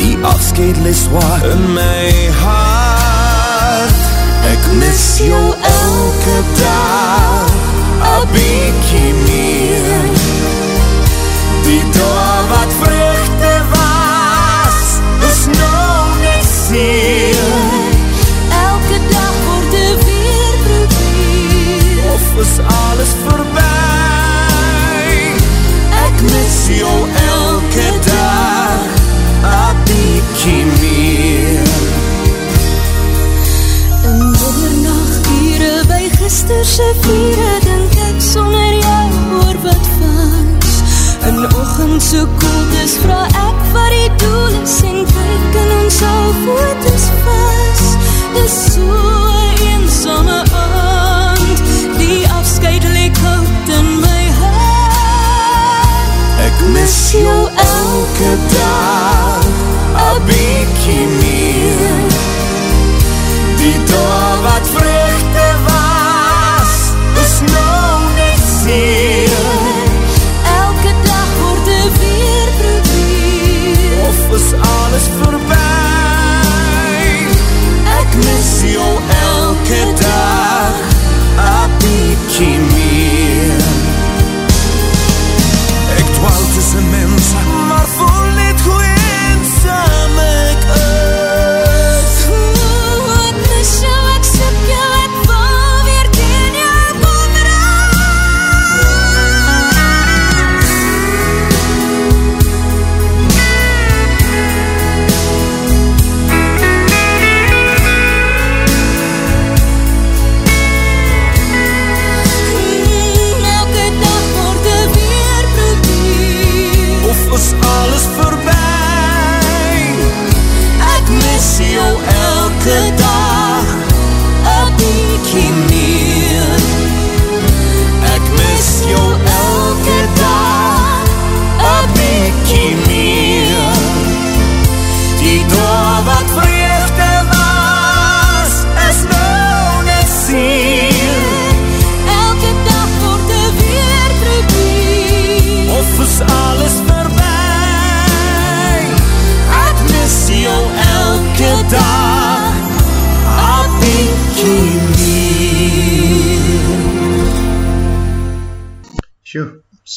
die afskeid les waar in my hart. Ek mis jou elke dag, a bykie meer. Die daar wat vruchte seer. Elke dag word er weer probeer Of is alles voorbij? Ek mis jou elke dag, a bykie meer. In middernachture by gisterse viere Dink ek sonder jou oor wat was In ochendse koeltes vraag ek wat die doel is En kyk in ons al foto's vast Dis so eensame aand Die afscheid leek hout in my hart Ek mis jou elke dag, a bykie meer. Die daar wat vruchte mis jou elke dag, a bykie meer. Ek dwaal tussen mense,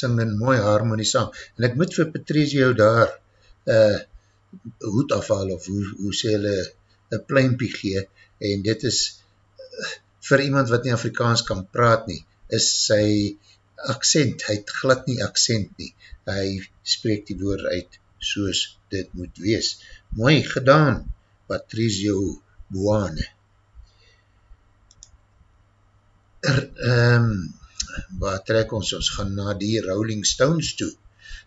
sing in mooi harmonie saam. En ek moet vir Patrizio daar uh, hoed afhaal of hoe, hoe sê hulle een pluimpie gee en dit is uh, vir iemand wat nie Afrikaans kan praat nie, is sy accent, hy het glad nie accent nie, hy spreek die woord uit soos dit moet wees. Mooi gedaan, Patrizio Buane. Er, um, waar trek ons, ons gaan na die Rolling Stones toe.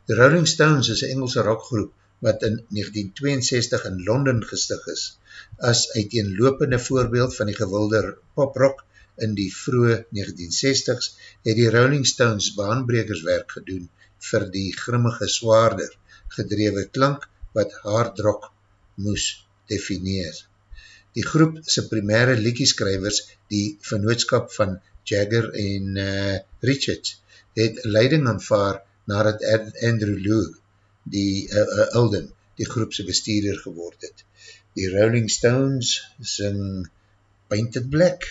De Rolling Stones is een Engelse rockgroep wat in 1962 in Londen gestig is. As uiteenlopende voorbeeld van die gewilde poprock in die vroege 1960s het die Rolling Stones baanbrekerswerk gedoen vir die grimmige zwaarder gedrewe klank wat hardrock moes defineer. Die groep sy primaire liekieskrywers, die vernootskap van Jagger en uh, Richards, het leiding aanvaar nadat Ad- Andrew Lou, die uh, uh, Alden, die groepse bestuurder geword het. Die Rolling Stones sing Painted Black.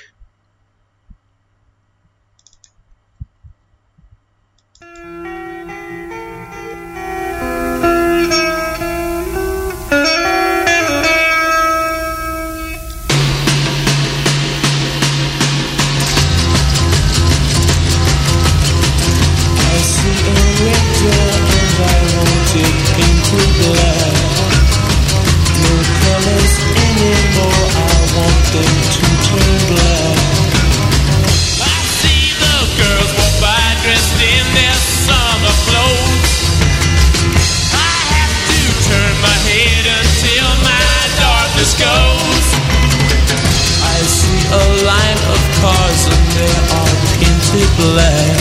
Black.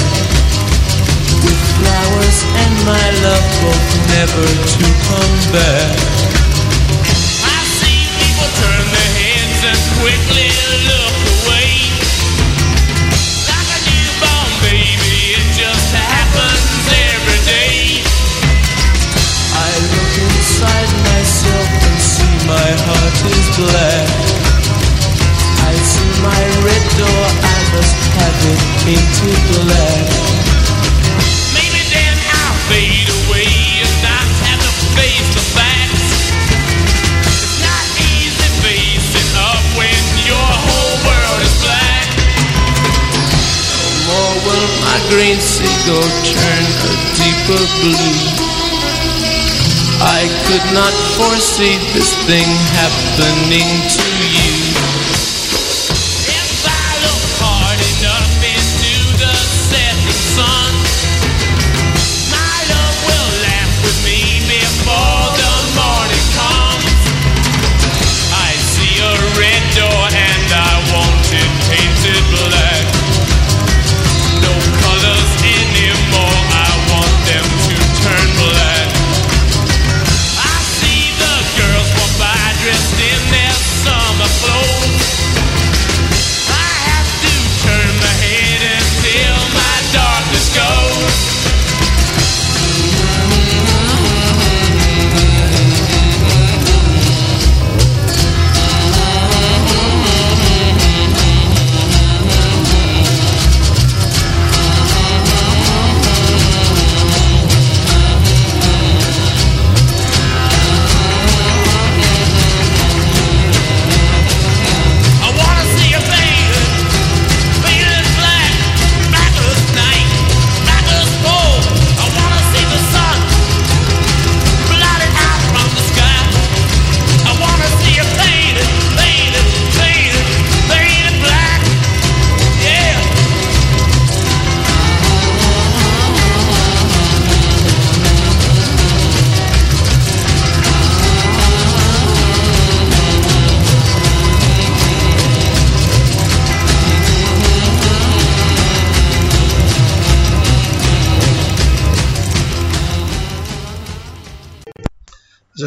With flowers and my love both never to come back. I see people turn their heads and quickly look away. Like a newborn baby, it just happens every day. I look inside myself and see my heart is black. I see my red door, must have it painted black. Maybe then I'll fade away and not have to face the facts. It's not easy facing up when your whole world is black. No more will my green seagull turn a deeper blue. I could not foresee this thing happening to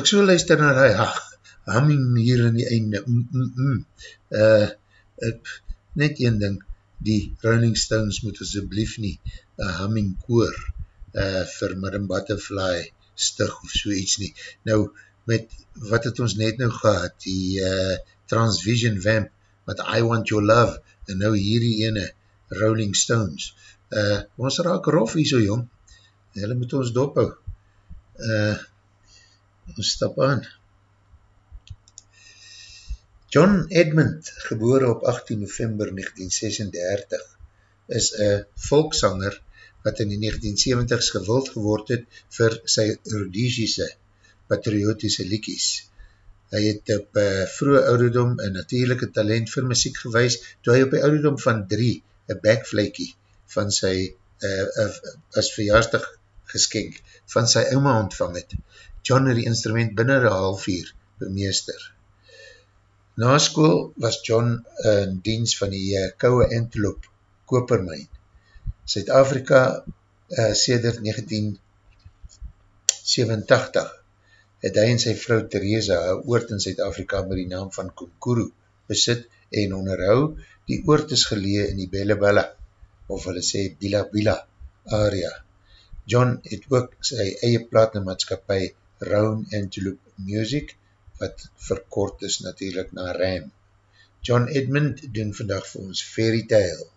ek so luister na die ha, humming hier in die einde, mm, mm, mm, uh, ek, net een ding, die Rolling Stones moet asjeblief nie een humming koor uh, vir Madam Butterfly stig of so iets nie. Nou, met wat het ons net nou gehad, die uh, Transvision Vamp, met I Want Your Love, en nou hierdie ene, Rolling Stones. Uh, ons raak rof hier so jong, hulle moet ons dophou. Uh, ons stap aan. John Edmund, gebore op 18 november 1936, is een volksanger wat in die 1970s gewild geword het vir sy Rhodesiese patriotische liekies. Hy het op uh, vroege ouderdom een natuurlijke talent vir muziek gewys, toe hy op die ouderdom van 3 een backflakie van sy uh, uh, as verjaarsdag geskenk van sy oma ontvang het. John het die instrument binnen een half uur bemeester. Na school was John in diens van die uh, Kouwe Antelope Kopermijn. Suid-Afrika uh, sedert 1987 het hy en sy vrou Theresa een oort in Suid-Afrika met die naam van Kunkuru besit en onderhou. Die oort is gelee in die Bella Bella, of hulle sê Bila Bila area. John het ook sy eie platenmaatskapie Round Antelope Music, wat verkort is natuurlijk na RAM. John Edmund doen vandag vir ons Fairy Tale.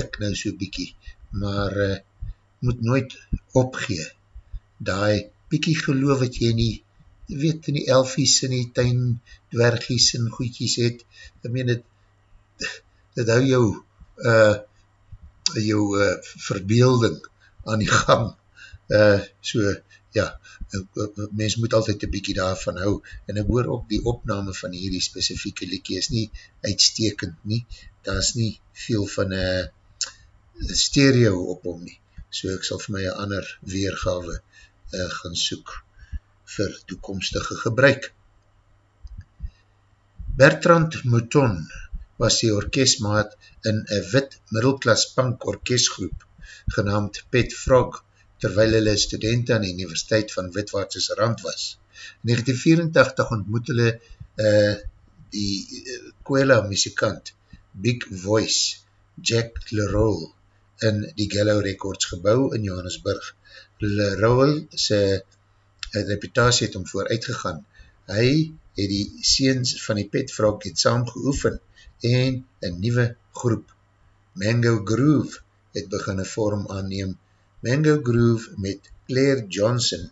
Ek nou so bykie, maar uh, moet nooit opgee. Daai bykie geloof wat jy nie, weet in die elfies in die tuin, dwergies en goedjies het, ek meen het, het hou jou, uh, jou uh, verbeelding aan die gang. Uh, so, ja, mens moet altyd een bykie daarvan hou, en ek hoor ook die opname van hierdie specifieke liekie is nie uitstekend nie, daar is nie veel van een stereo op hom nie, so ek sal vir my een ander weergave uh, gaan soek vir toekomstige gebruik. Bertrand Mouton was die orkestmaat in een wit middelklas punk orkestgroep genaamd Pet Frog, terwyl hulle student aan die Universiteit van Witwaartses Rand was. In 1984 ontmoet hulle uh, die uh, Kwela muzikant Big Voice Jack Leroy in die Gallo Records gebouw in Johannesburg. Leroy sy reputatie het om vooruitgegaan. Hy het die seens van die petvrok het saam geoefen en een nieuwe groep Mango Groove het begin een vorm aanneem. Mango Groove met Claire Johnson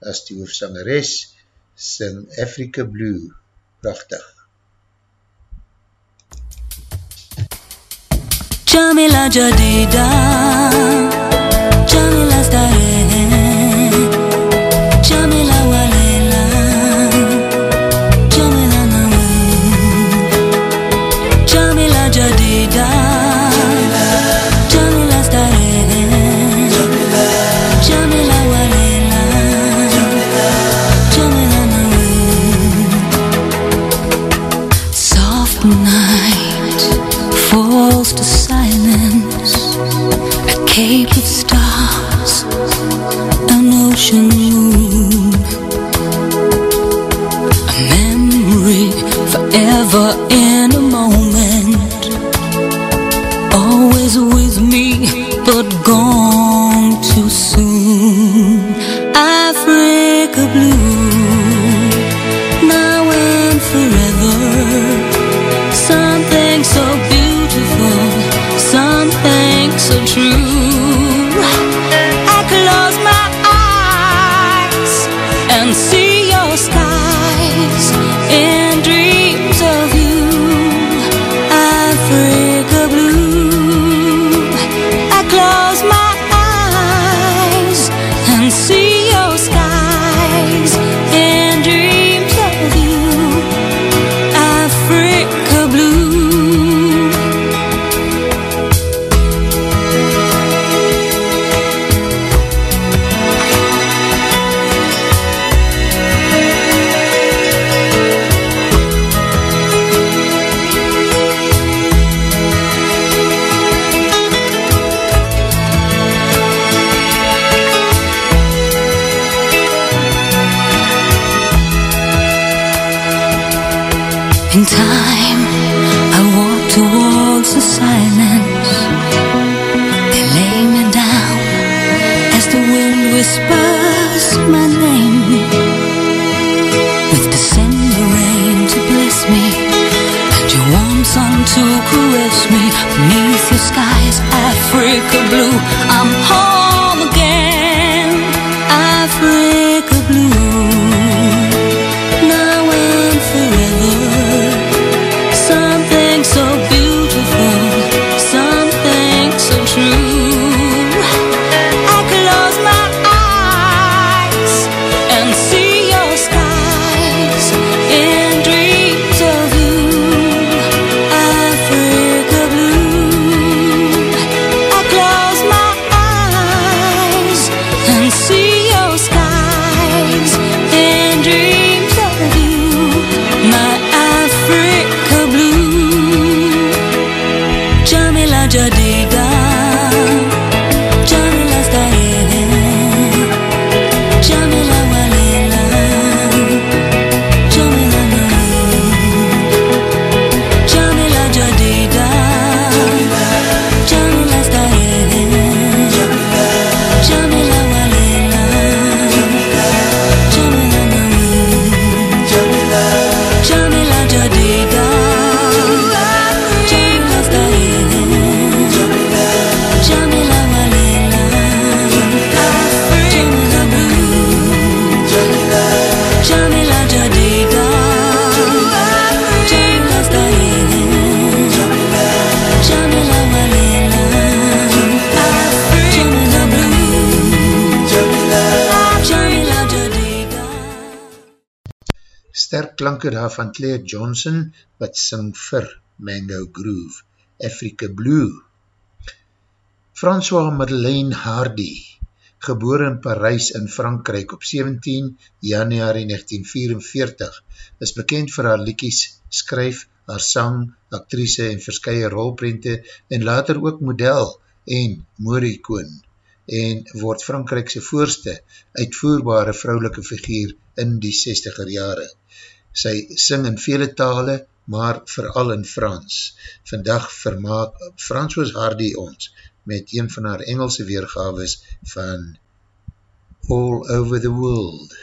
as die hoofsangeres sing Africa Blue. Prachtig. Già me la già di klanke daar van Claire Johnson, wat sing vir Mango Groove, Africa Blue. François Madeleine Hardy, geboor in Parijs in Frankrijk op 17 januari 1944, is bekend vir haar liekies, skryf, haar sang, actrice en verskye rolprente en later ook model en moorikoon en word Frankrijkse voorste uitvoerbare vrouwelike figuur in die 60er jare. Sy sing in vele tale, maar vooral in Frans. Vandag vermaak François Hardy ons met een van haar Engelse weergaves van All Over the World.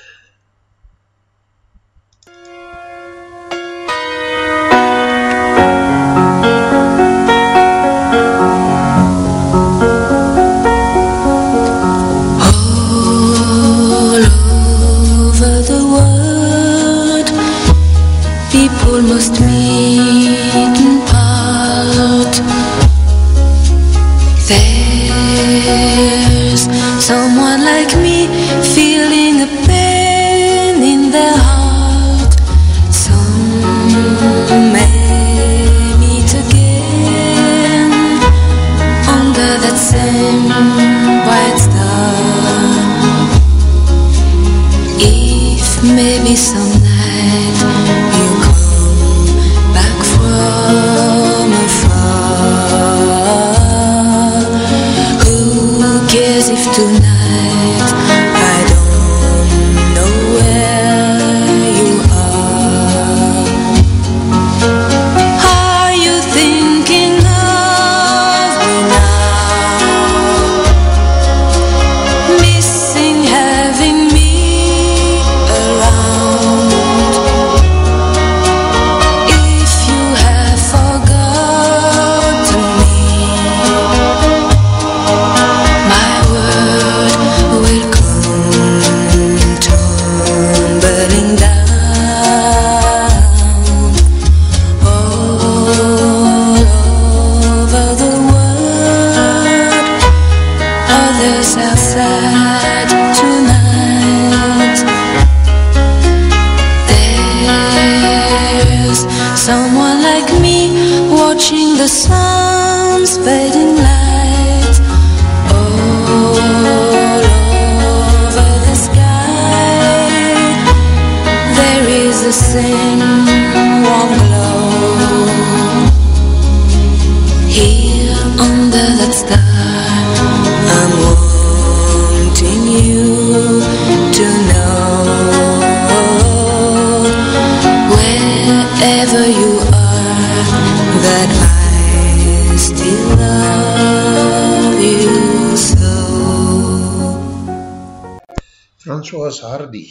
Hardy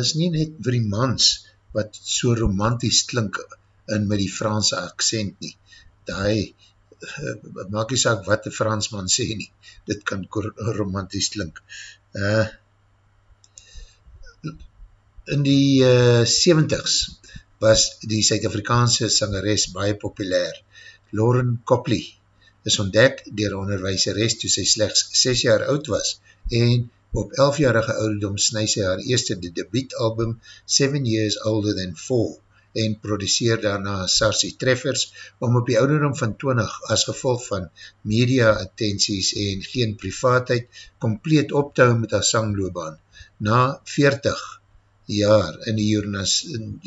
is nie net vir die mans wat so romantisch klink in met die Franse accent nie. Daai, uh, maak nie saak wat die Fransman sê nie, dit kan romantisch klink. Uh, in die uh, 70s was die Suid-Afrikaanse sangeres baie populair. Lauren Copley is ontdek dier onderwijseres toe sy slechts 6 jaar oud was en op 11-jarige ouderdom snu sy haar eerste de debietalbum 7 Years Older Than 4 en produceer daarna Sarsi Treffers om op die ouderdom van 20 as gevolg van media attenties en geen privaatheid compleet op te hou met haar sangloobaan. Na 40 jaar in die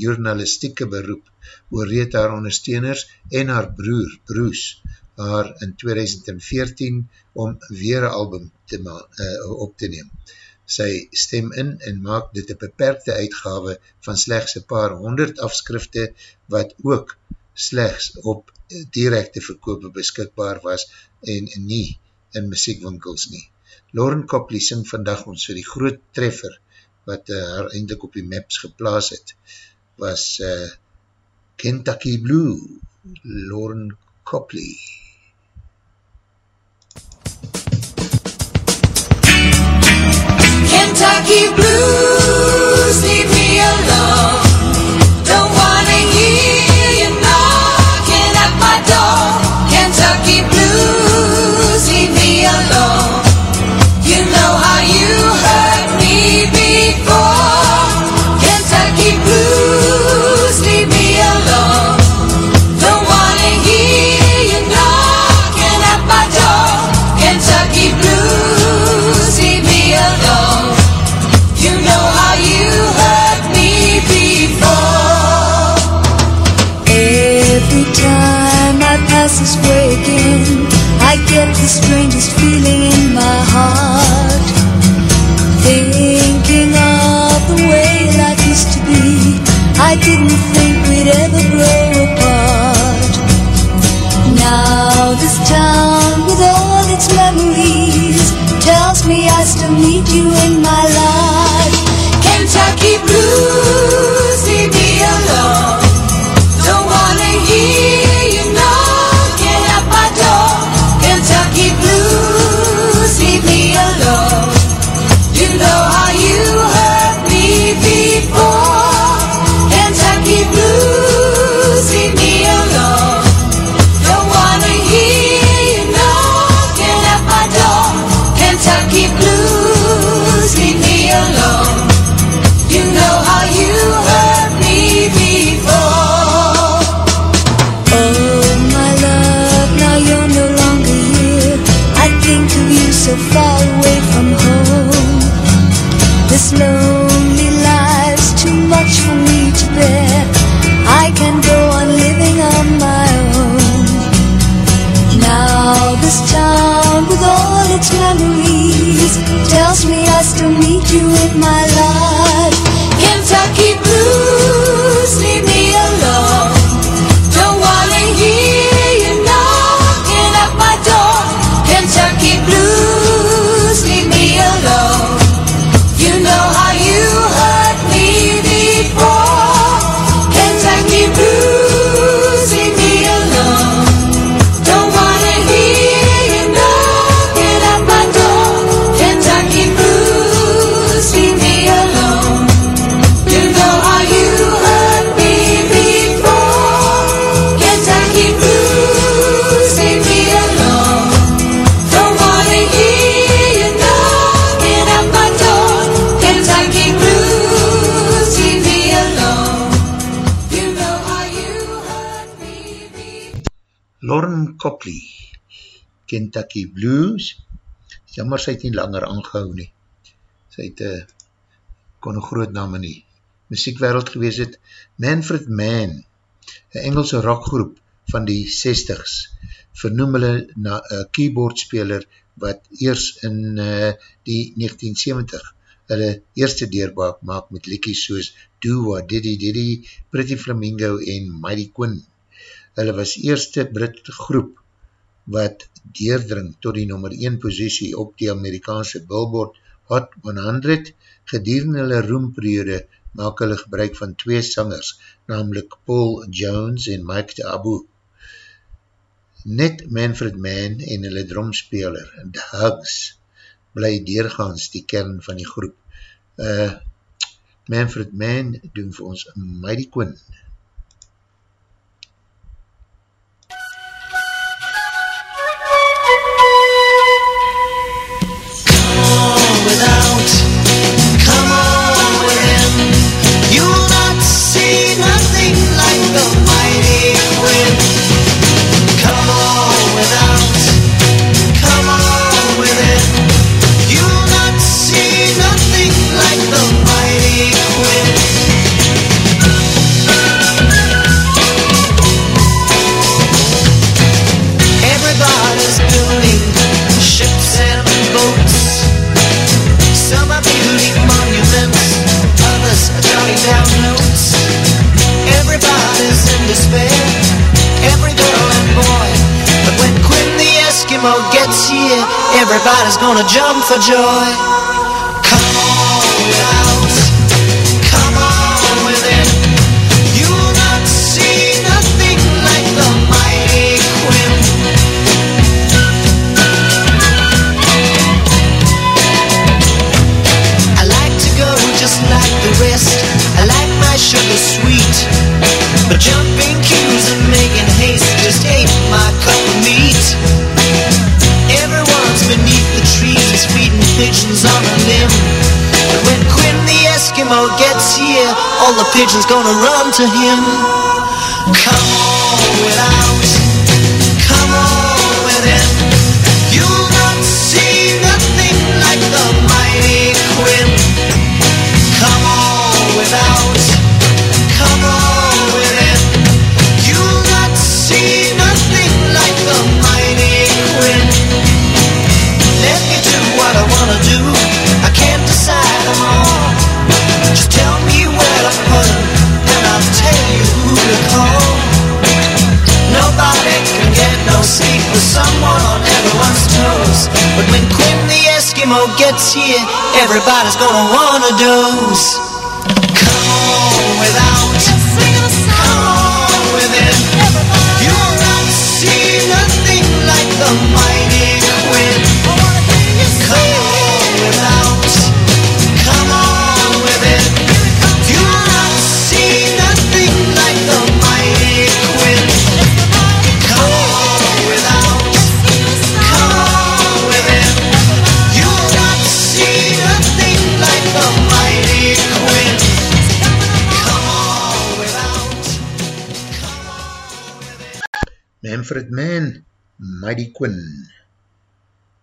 journalistieke beroep oorreed haar ondersteuners en haar broer, Bruce, haar in 2014 om weer een album te uh, op te neem. Sy stem in en maak dit een beperkte uitgave van slechts een paar honderd afskrifte wat ook slechts op directe verkoop beskikbaar was en nie in muziekwinkels nie. Lauren Copley sing vandag ons vir die groot treffer wat uh, haar eindelijk op die maps geplaas het, was uh, Kentucky Blue, Lauren Copley. Kentucky blues, leave me alone. The strangest feeling in my heart. My Copley, Kentucky Blues, jammer sy het nie langer aangehou nie. Sy het uh, kon een groot naam in die muziekwereld gewees het. Manfred Mann, een Engelse rockgroep van die 60s, vernoem hulle na een keyboardspeler wat eers in uh, die 1970 hulle eerste deurbaak maak met liedjies soos Do What Diddy Diddy, Pretty Flamingo en Mighty Quinn. Hulle was eerste Brit groep wat deurdring tot die nummer 1 positie op die Amerikaanse Billboard Hot 100. Gedurende hulle roemperiode maak hulle gebruik van twee sangers, namelijk Paul Jones en Mike de Abu. Net Manfred Mann en hulle drumspeler, The Hugs, bly deurgaans die kern van die groep. Uh, Manfred Mann doen vir ons Mighty Quinn. Everybody's gonna jump for joy. Come on come on within. You will not see nothing like the mighty Quinn. I like to go just like the rest. I like my sugar sweet. But jumping queues and making haste just ain't my cup of meat. Pigeons on a limb. But when Quinn the Eskimo gets here, all the pigeons gonna run to him. Come on without, come on within. You'll not see nothing like the mighty Quinn. Come on without, come on within. You'll not see nothing like the gonna do? I can't decide I'm on. Just tell me where to put And I'll tell you who to call. Nobody can get no sleep With someone on everyone's toes. But when Quinn the Eskimo gets here Everybody's gonna wanna doze. Come on without Come on within Manfred Mann, Mighty Quinn.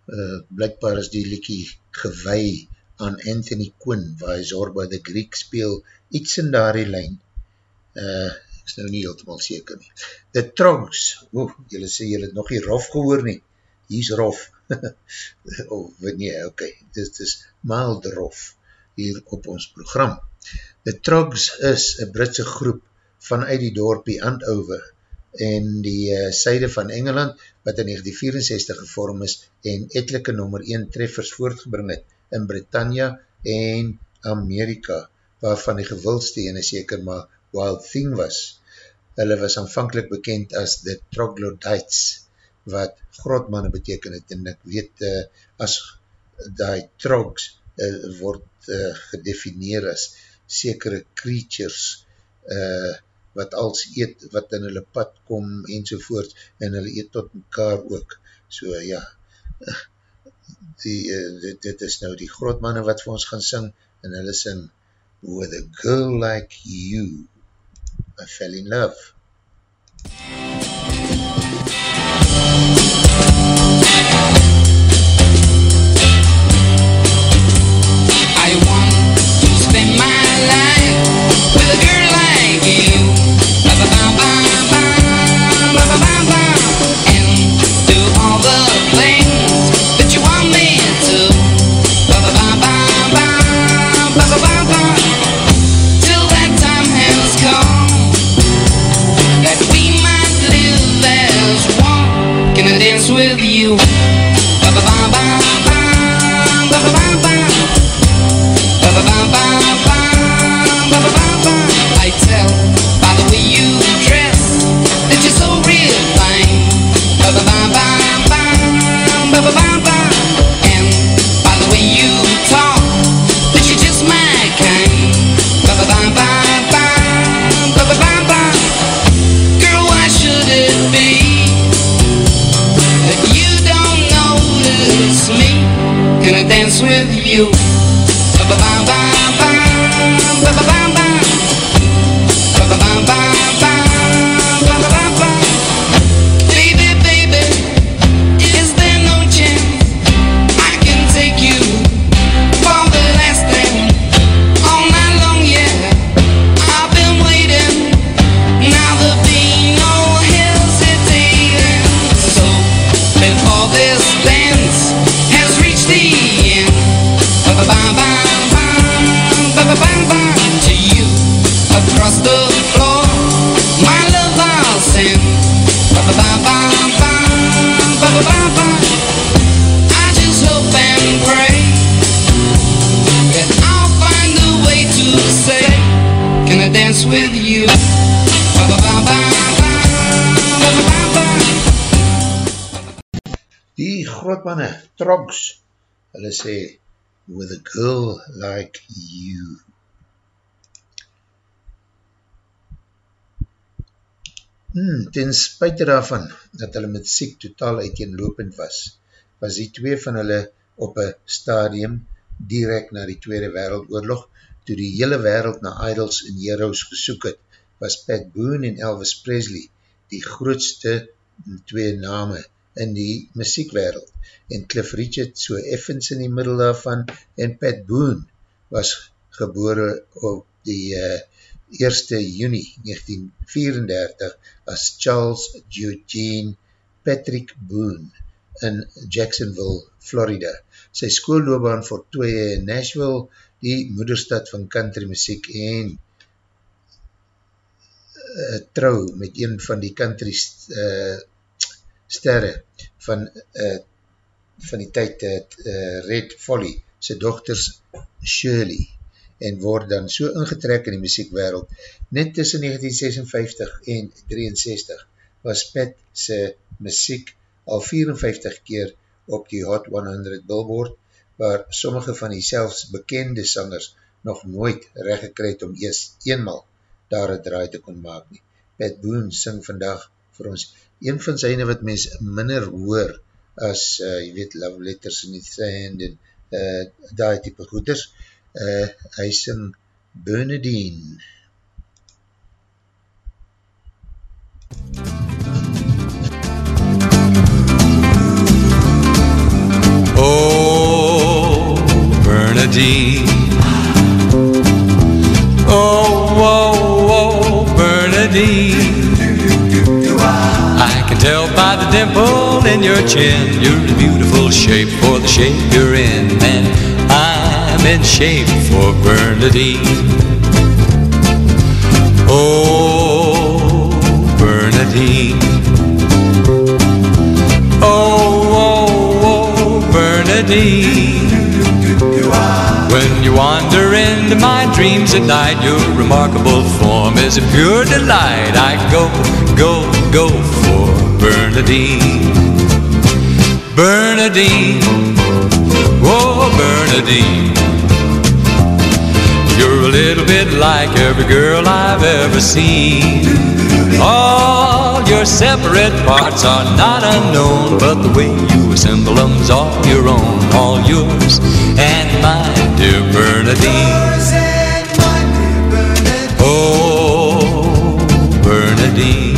Uh, blijkbaar is die liekie gewei aan Anthony Quinn, waar hy zorg by the Greek speel, iets in daardie lijn. Uh, is nou nie heeltemal seker nie. The Trogs, oeh, jylle sê jylle het nog nie rof gehoor nie, hier is rof. oh, nee, ok, dit is mild rof, hier op ons program. The Trogs is een Britse groep vanuit die dorpie Andover, en die uh, syde van Engeland, wat in 1964 gevorm is en etelike nummer 1 treffers voortgebring het in Britannia en Amerika, waarvan die gewildste ene seker maar Wild Thing was. Hulle was aanvankelijk bekend as the Troglodytes, wat grotmanne beteken het, en ek weet uh, as die trogs uh, word uh, gedefinieer as sekere creatures, uh, wat als eet, wat in hulle pad kom en sovoort, en hulle eet tot mekaar ook. So ja, die, uh, dit, dit is nou die grootmanne wat vir ons gaan sing, en hulle sing, With a girl like you, I fell in love. I want to spend my life with a girl you? Die grootmanne, Trogs, hulle sê, with a girl like you. Hmm, ten spuite daarvan, dat hulle met siek totaal uiteenlopend was, was die twee van hulle op een stadium direct na die Tweede Wereldoorlog, toe die hele wereld na idols en heroes gesoek het, was Pat Boone en Elvis Presley die grootste twee name in die muziekwereld. En Cliff Richard so effens in die middel daarvan en Pat Boone was gebore op die uh, 1 juni 1934 as Charles Eugene Patrick Boone in Jacksonville, Florida. Sy skoolloobaan voltooie in Nashville, die moederstad van country muziek en uh, trou met een van die country uh, sterre van, uh, van die tyd uh, Red Folly, sy dochters Shirley en word dan so ingetrek in die muziekwereld. Net tussen 1956 en 63 was Pat sy muziek al 54 keer op die Hot 100 billboard, waar sommige van die selfs bekende sangers nog nooit gekryt om eers eenmaal daar een draai te kon maak nie. Pat Boone sing vandag vir ons een van syne wat mens minder hoor as, uh, jy weet, Love Letters in the Sand en uh, die type goeders. Uh, hy sing Bernadine. Oh, Bernadine. Oh, oh, oh, Bernadine. I can tell by the dimple in your chin, you're in beautiful shape for the shape you're in, and I'm in shape for Bernadine. Oh, Bernadine. Oh, oh, oh, Bernadine. When you wander into my dreams at night, your remarkable form is a pure delight. I go, go, go for Bernadine. Bernadine, oh Bernadine. You're a little bit like every girl I've ever seen. All your separate parts are not unknown, but the way you assemble them's all your own, all yours and mine, dear Bernadine. Oh, Bernadine.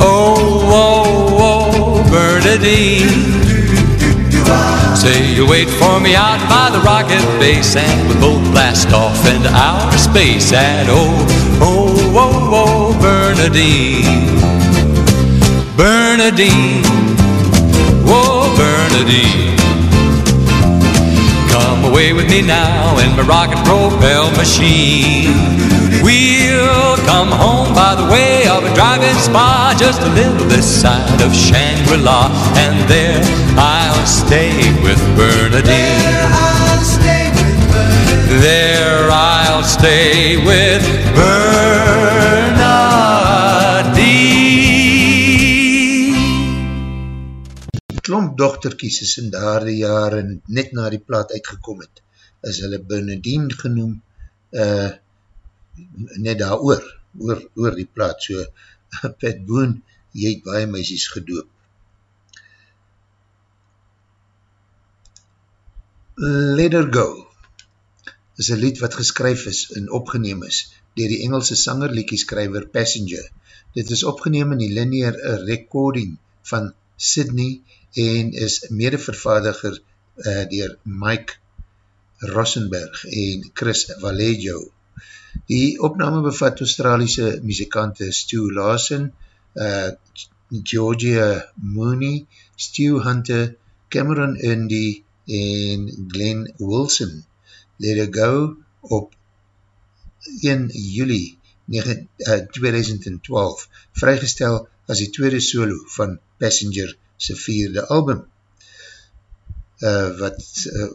Oh, oh, oh, Bernadine. Say you wait for me out by the rocket base and we'll both blast off into outer space at oh, oh, oh, oh, Bernadine. Bernadine. Oh, Bernadine. Away with me now in my rocket propel machine. We'll come home by the way of a driving spa just a little this side of Shangri-La. And there I'll stay with Bernadine. there I'll stay with Bernadine. There I'll stay with Bernadine. Klomp dochterkies is in daar die jare net na die plaat uitgekom het, is hulle Bernadine genoem, uh, net daar oor, oor, oor die plaat, so Pat Boone, jy het baie meisies gedoop. Let Her Go is een lied wat geskryf is en opgeneem is dier die Engelse sanger liedjeskryver Passenger. Dit is opgeneem in die linear recording van Sydney en is medevervaardiger uh, dier Mike Rossenberg en Chris Vallejo. Die opname bevat Australiese muzikante Stu Lawson, uh, Georgia Mooney, Stu Hunter, Cameron Undy en Glenn Wilson. Let It Go op 1 juli 9, uh, 2012 vrygestel as die tweede solo van Passenger sy vierde album uh, wat uh,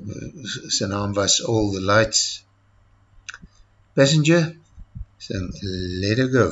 sy naam was All the Lights. Passenger sing Let It Go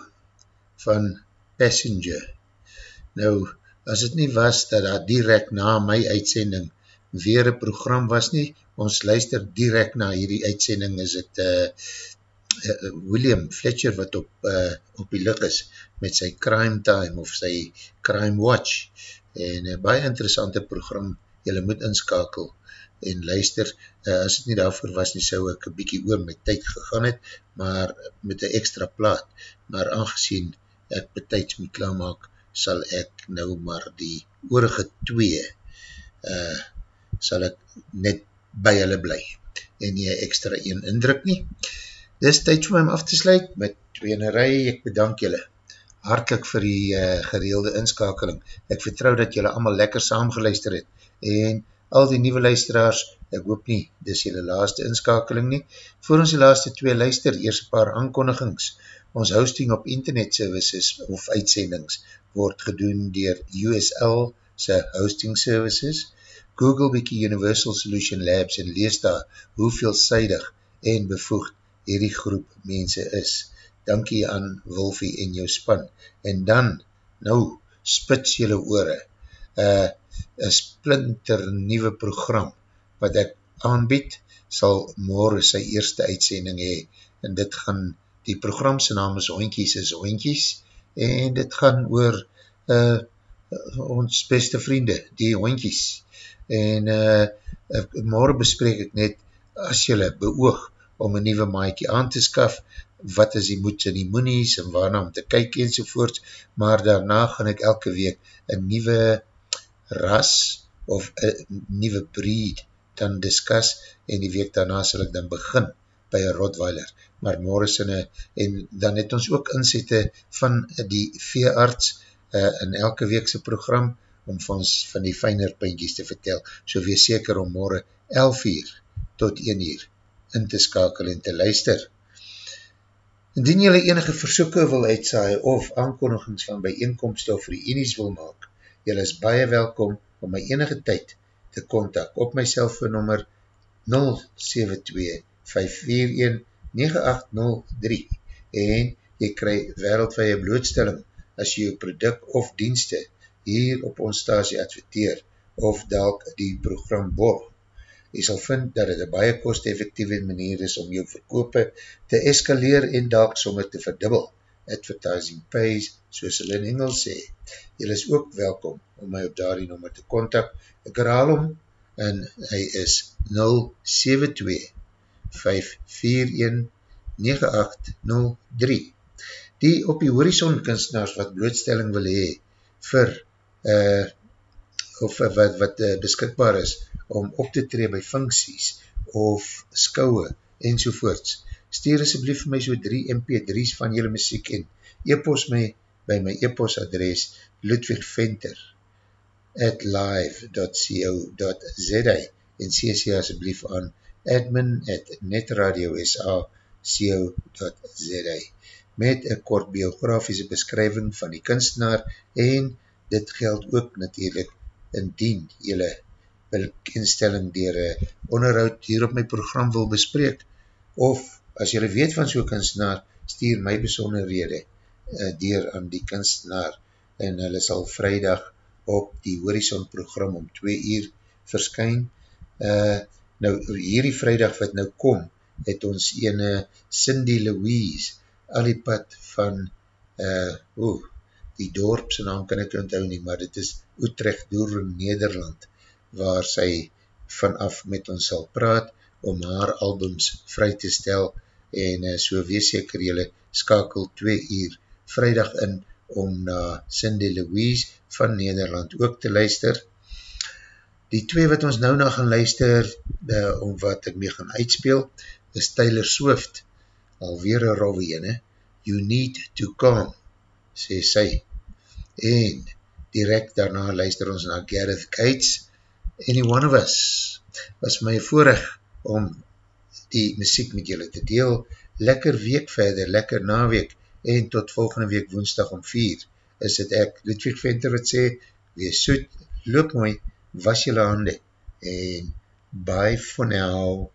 van Passenger. Nou, as het nie was dat daar direct na my uitsending weer een program was nie, ons luister direct na hierdie uitsending, is het uh, uh, William Fletcher wat op, uh, op die lig is met sy Crime Time of sy Crime Watch. En uh, baie interessante program, jylle moet inskakel en luister, uh, as het nie daarvoor was nie, sou ek een bykie oor my tyd gegaan het, maar met een extra plaat, maar aangezien ek betijds moet klaarmaak, sal ek nou maar die oorige twee uh, sal ek net by hulle bly en nie extra een indruk nie. Dis tyd vir my om af te sluit met twee in een rij, ek bedank julle hartlik vir die uh, gereelde inskakeling. Ek vertrou dat julle allemaal lekker saamgeluister het en al die nieuwe luisteraars, ek hoop nie, dis julle laaste inskakeling nie. Voor ons die laaste twee luister, eers paar aankondigings. Ons hosting op internet services of uitsendings word gedoen dier USL sy hosting services. Google bykie Universal Solution Labs en lees daar hoeveelzijdig en bevoegd hierdie groep mense is. Dankie aan Wolfie en jou span. En dan, nou, spits jylle oore. Uh, een splinter nieuwe program wat ek aanbied, sal morgen sy eerste uitsending hee. En dit gaan die programse naam is Oinkies is Oinkies en dit gaan oor uh, ons beste vriende, die Oinkies en uh, morgen bespreek ek net as jylle beoog om een nieuwe maaikie aan te skaf, wat is die moeds en die moenies en waarna om te kyk enzovoort, maar daarna gaan ek elke week een nieuwe ras of een nieuwe breed dan discuss en die week daarna sal ek dan begin by een Rottweiler. Maar Morrison eh, en dan het ons ook inzette van die veearts uh, in elke weekse program om van, van die fijner puntjies te vertel. So wees seker om morgen 11 uur tot 1 uur in te skakel en te luister. Indien jylle enige versoeken wil uitsaai of aankondigings van bijeenkomst of reenies wil maak, jylle is baie welkom om my enige tyd te kontak op my selfoonnummer 072 541-9803 en jy krij wereldwaie blootstelling as jy jou product of dienste hier op ons stasie adverteer of dalk die program borg. Jy sal vind dat het een baie kost-effectieve manier is om jou verkope te eskaleer en dalk sommer te verdubbel. Advertising pays, soos hulle in Engels sê. Jy is ook welkom om my op daardie nummer te kontak. Ek herhaal om en hy is 072 072-541-9803. Die op die horizon kunstenaars wat blootstelling wil hee vir uh, of wat, wat uh, beskikbaar is om op te tree by funksies of skouwe enzovoorts, stuur asjeblief my so 3 mp3's van jylle muziek en e-post my by my e-post adres Ludwig Venter at live.co.za en cc asjeblief aan admin at netradiosa.co.za met een kort biografiese beskrywing van die kunstenaar en dit geld ook natuurlijk indien jylle instelling dier onderhoud hier op my program wil bespreek of as jylle weet van so'n kunstenaar stuur my besonderhede uh, dier aan die kunstenaar en hulle sal vrijdag op die Horizon program om 2 uur verskyn. Uh, nou, hierdie vrijdag wat nou kom, het ons ene Cindy Louise, al die pad van, uh, oeh, die dorp, sy naam kan ek onthou nie, maar dit is Utrecht door Nederland, waar sy vanaf met ons sal praat, om haar albums vry te stel, en uh, so wees seker jylle skakel 2 uur vrijdag in, om na Cindy Louise van Nederland ook te luister. Die twee wat ons nou na gaan luister, uh, om wat ek mee gaan uitspeel, is Taylor Swift, alweer een rove ene, You Need to Calm, sê sy. En direct daarna luister ons na Gareth Gates, Any One of Us, was my voorrecht om die muziek met julle te deel, lekker week verder, lekker naweek, en tot volgende week woensdag om 4 is het ek, Ludwig Venter wat sê, wees soet, loop mooi, was jylle hande, en bye for now.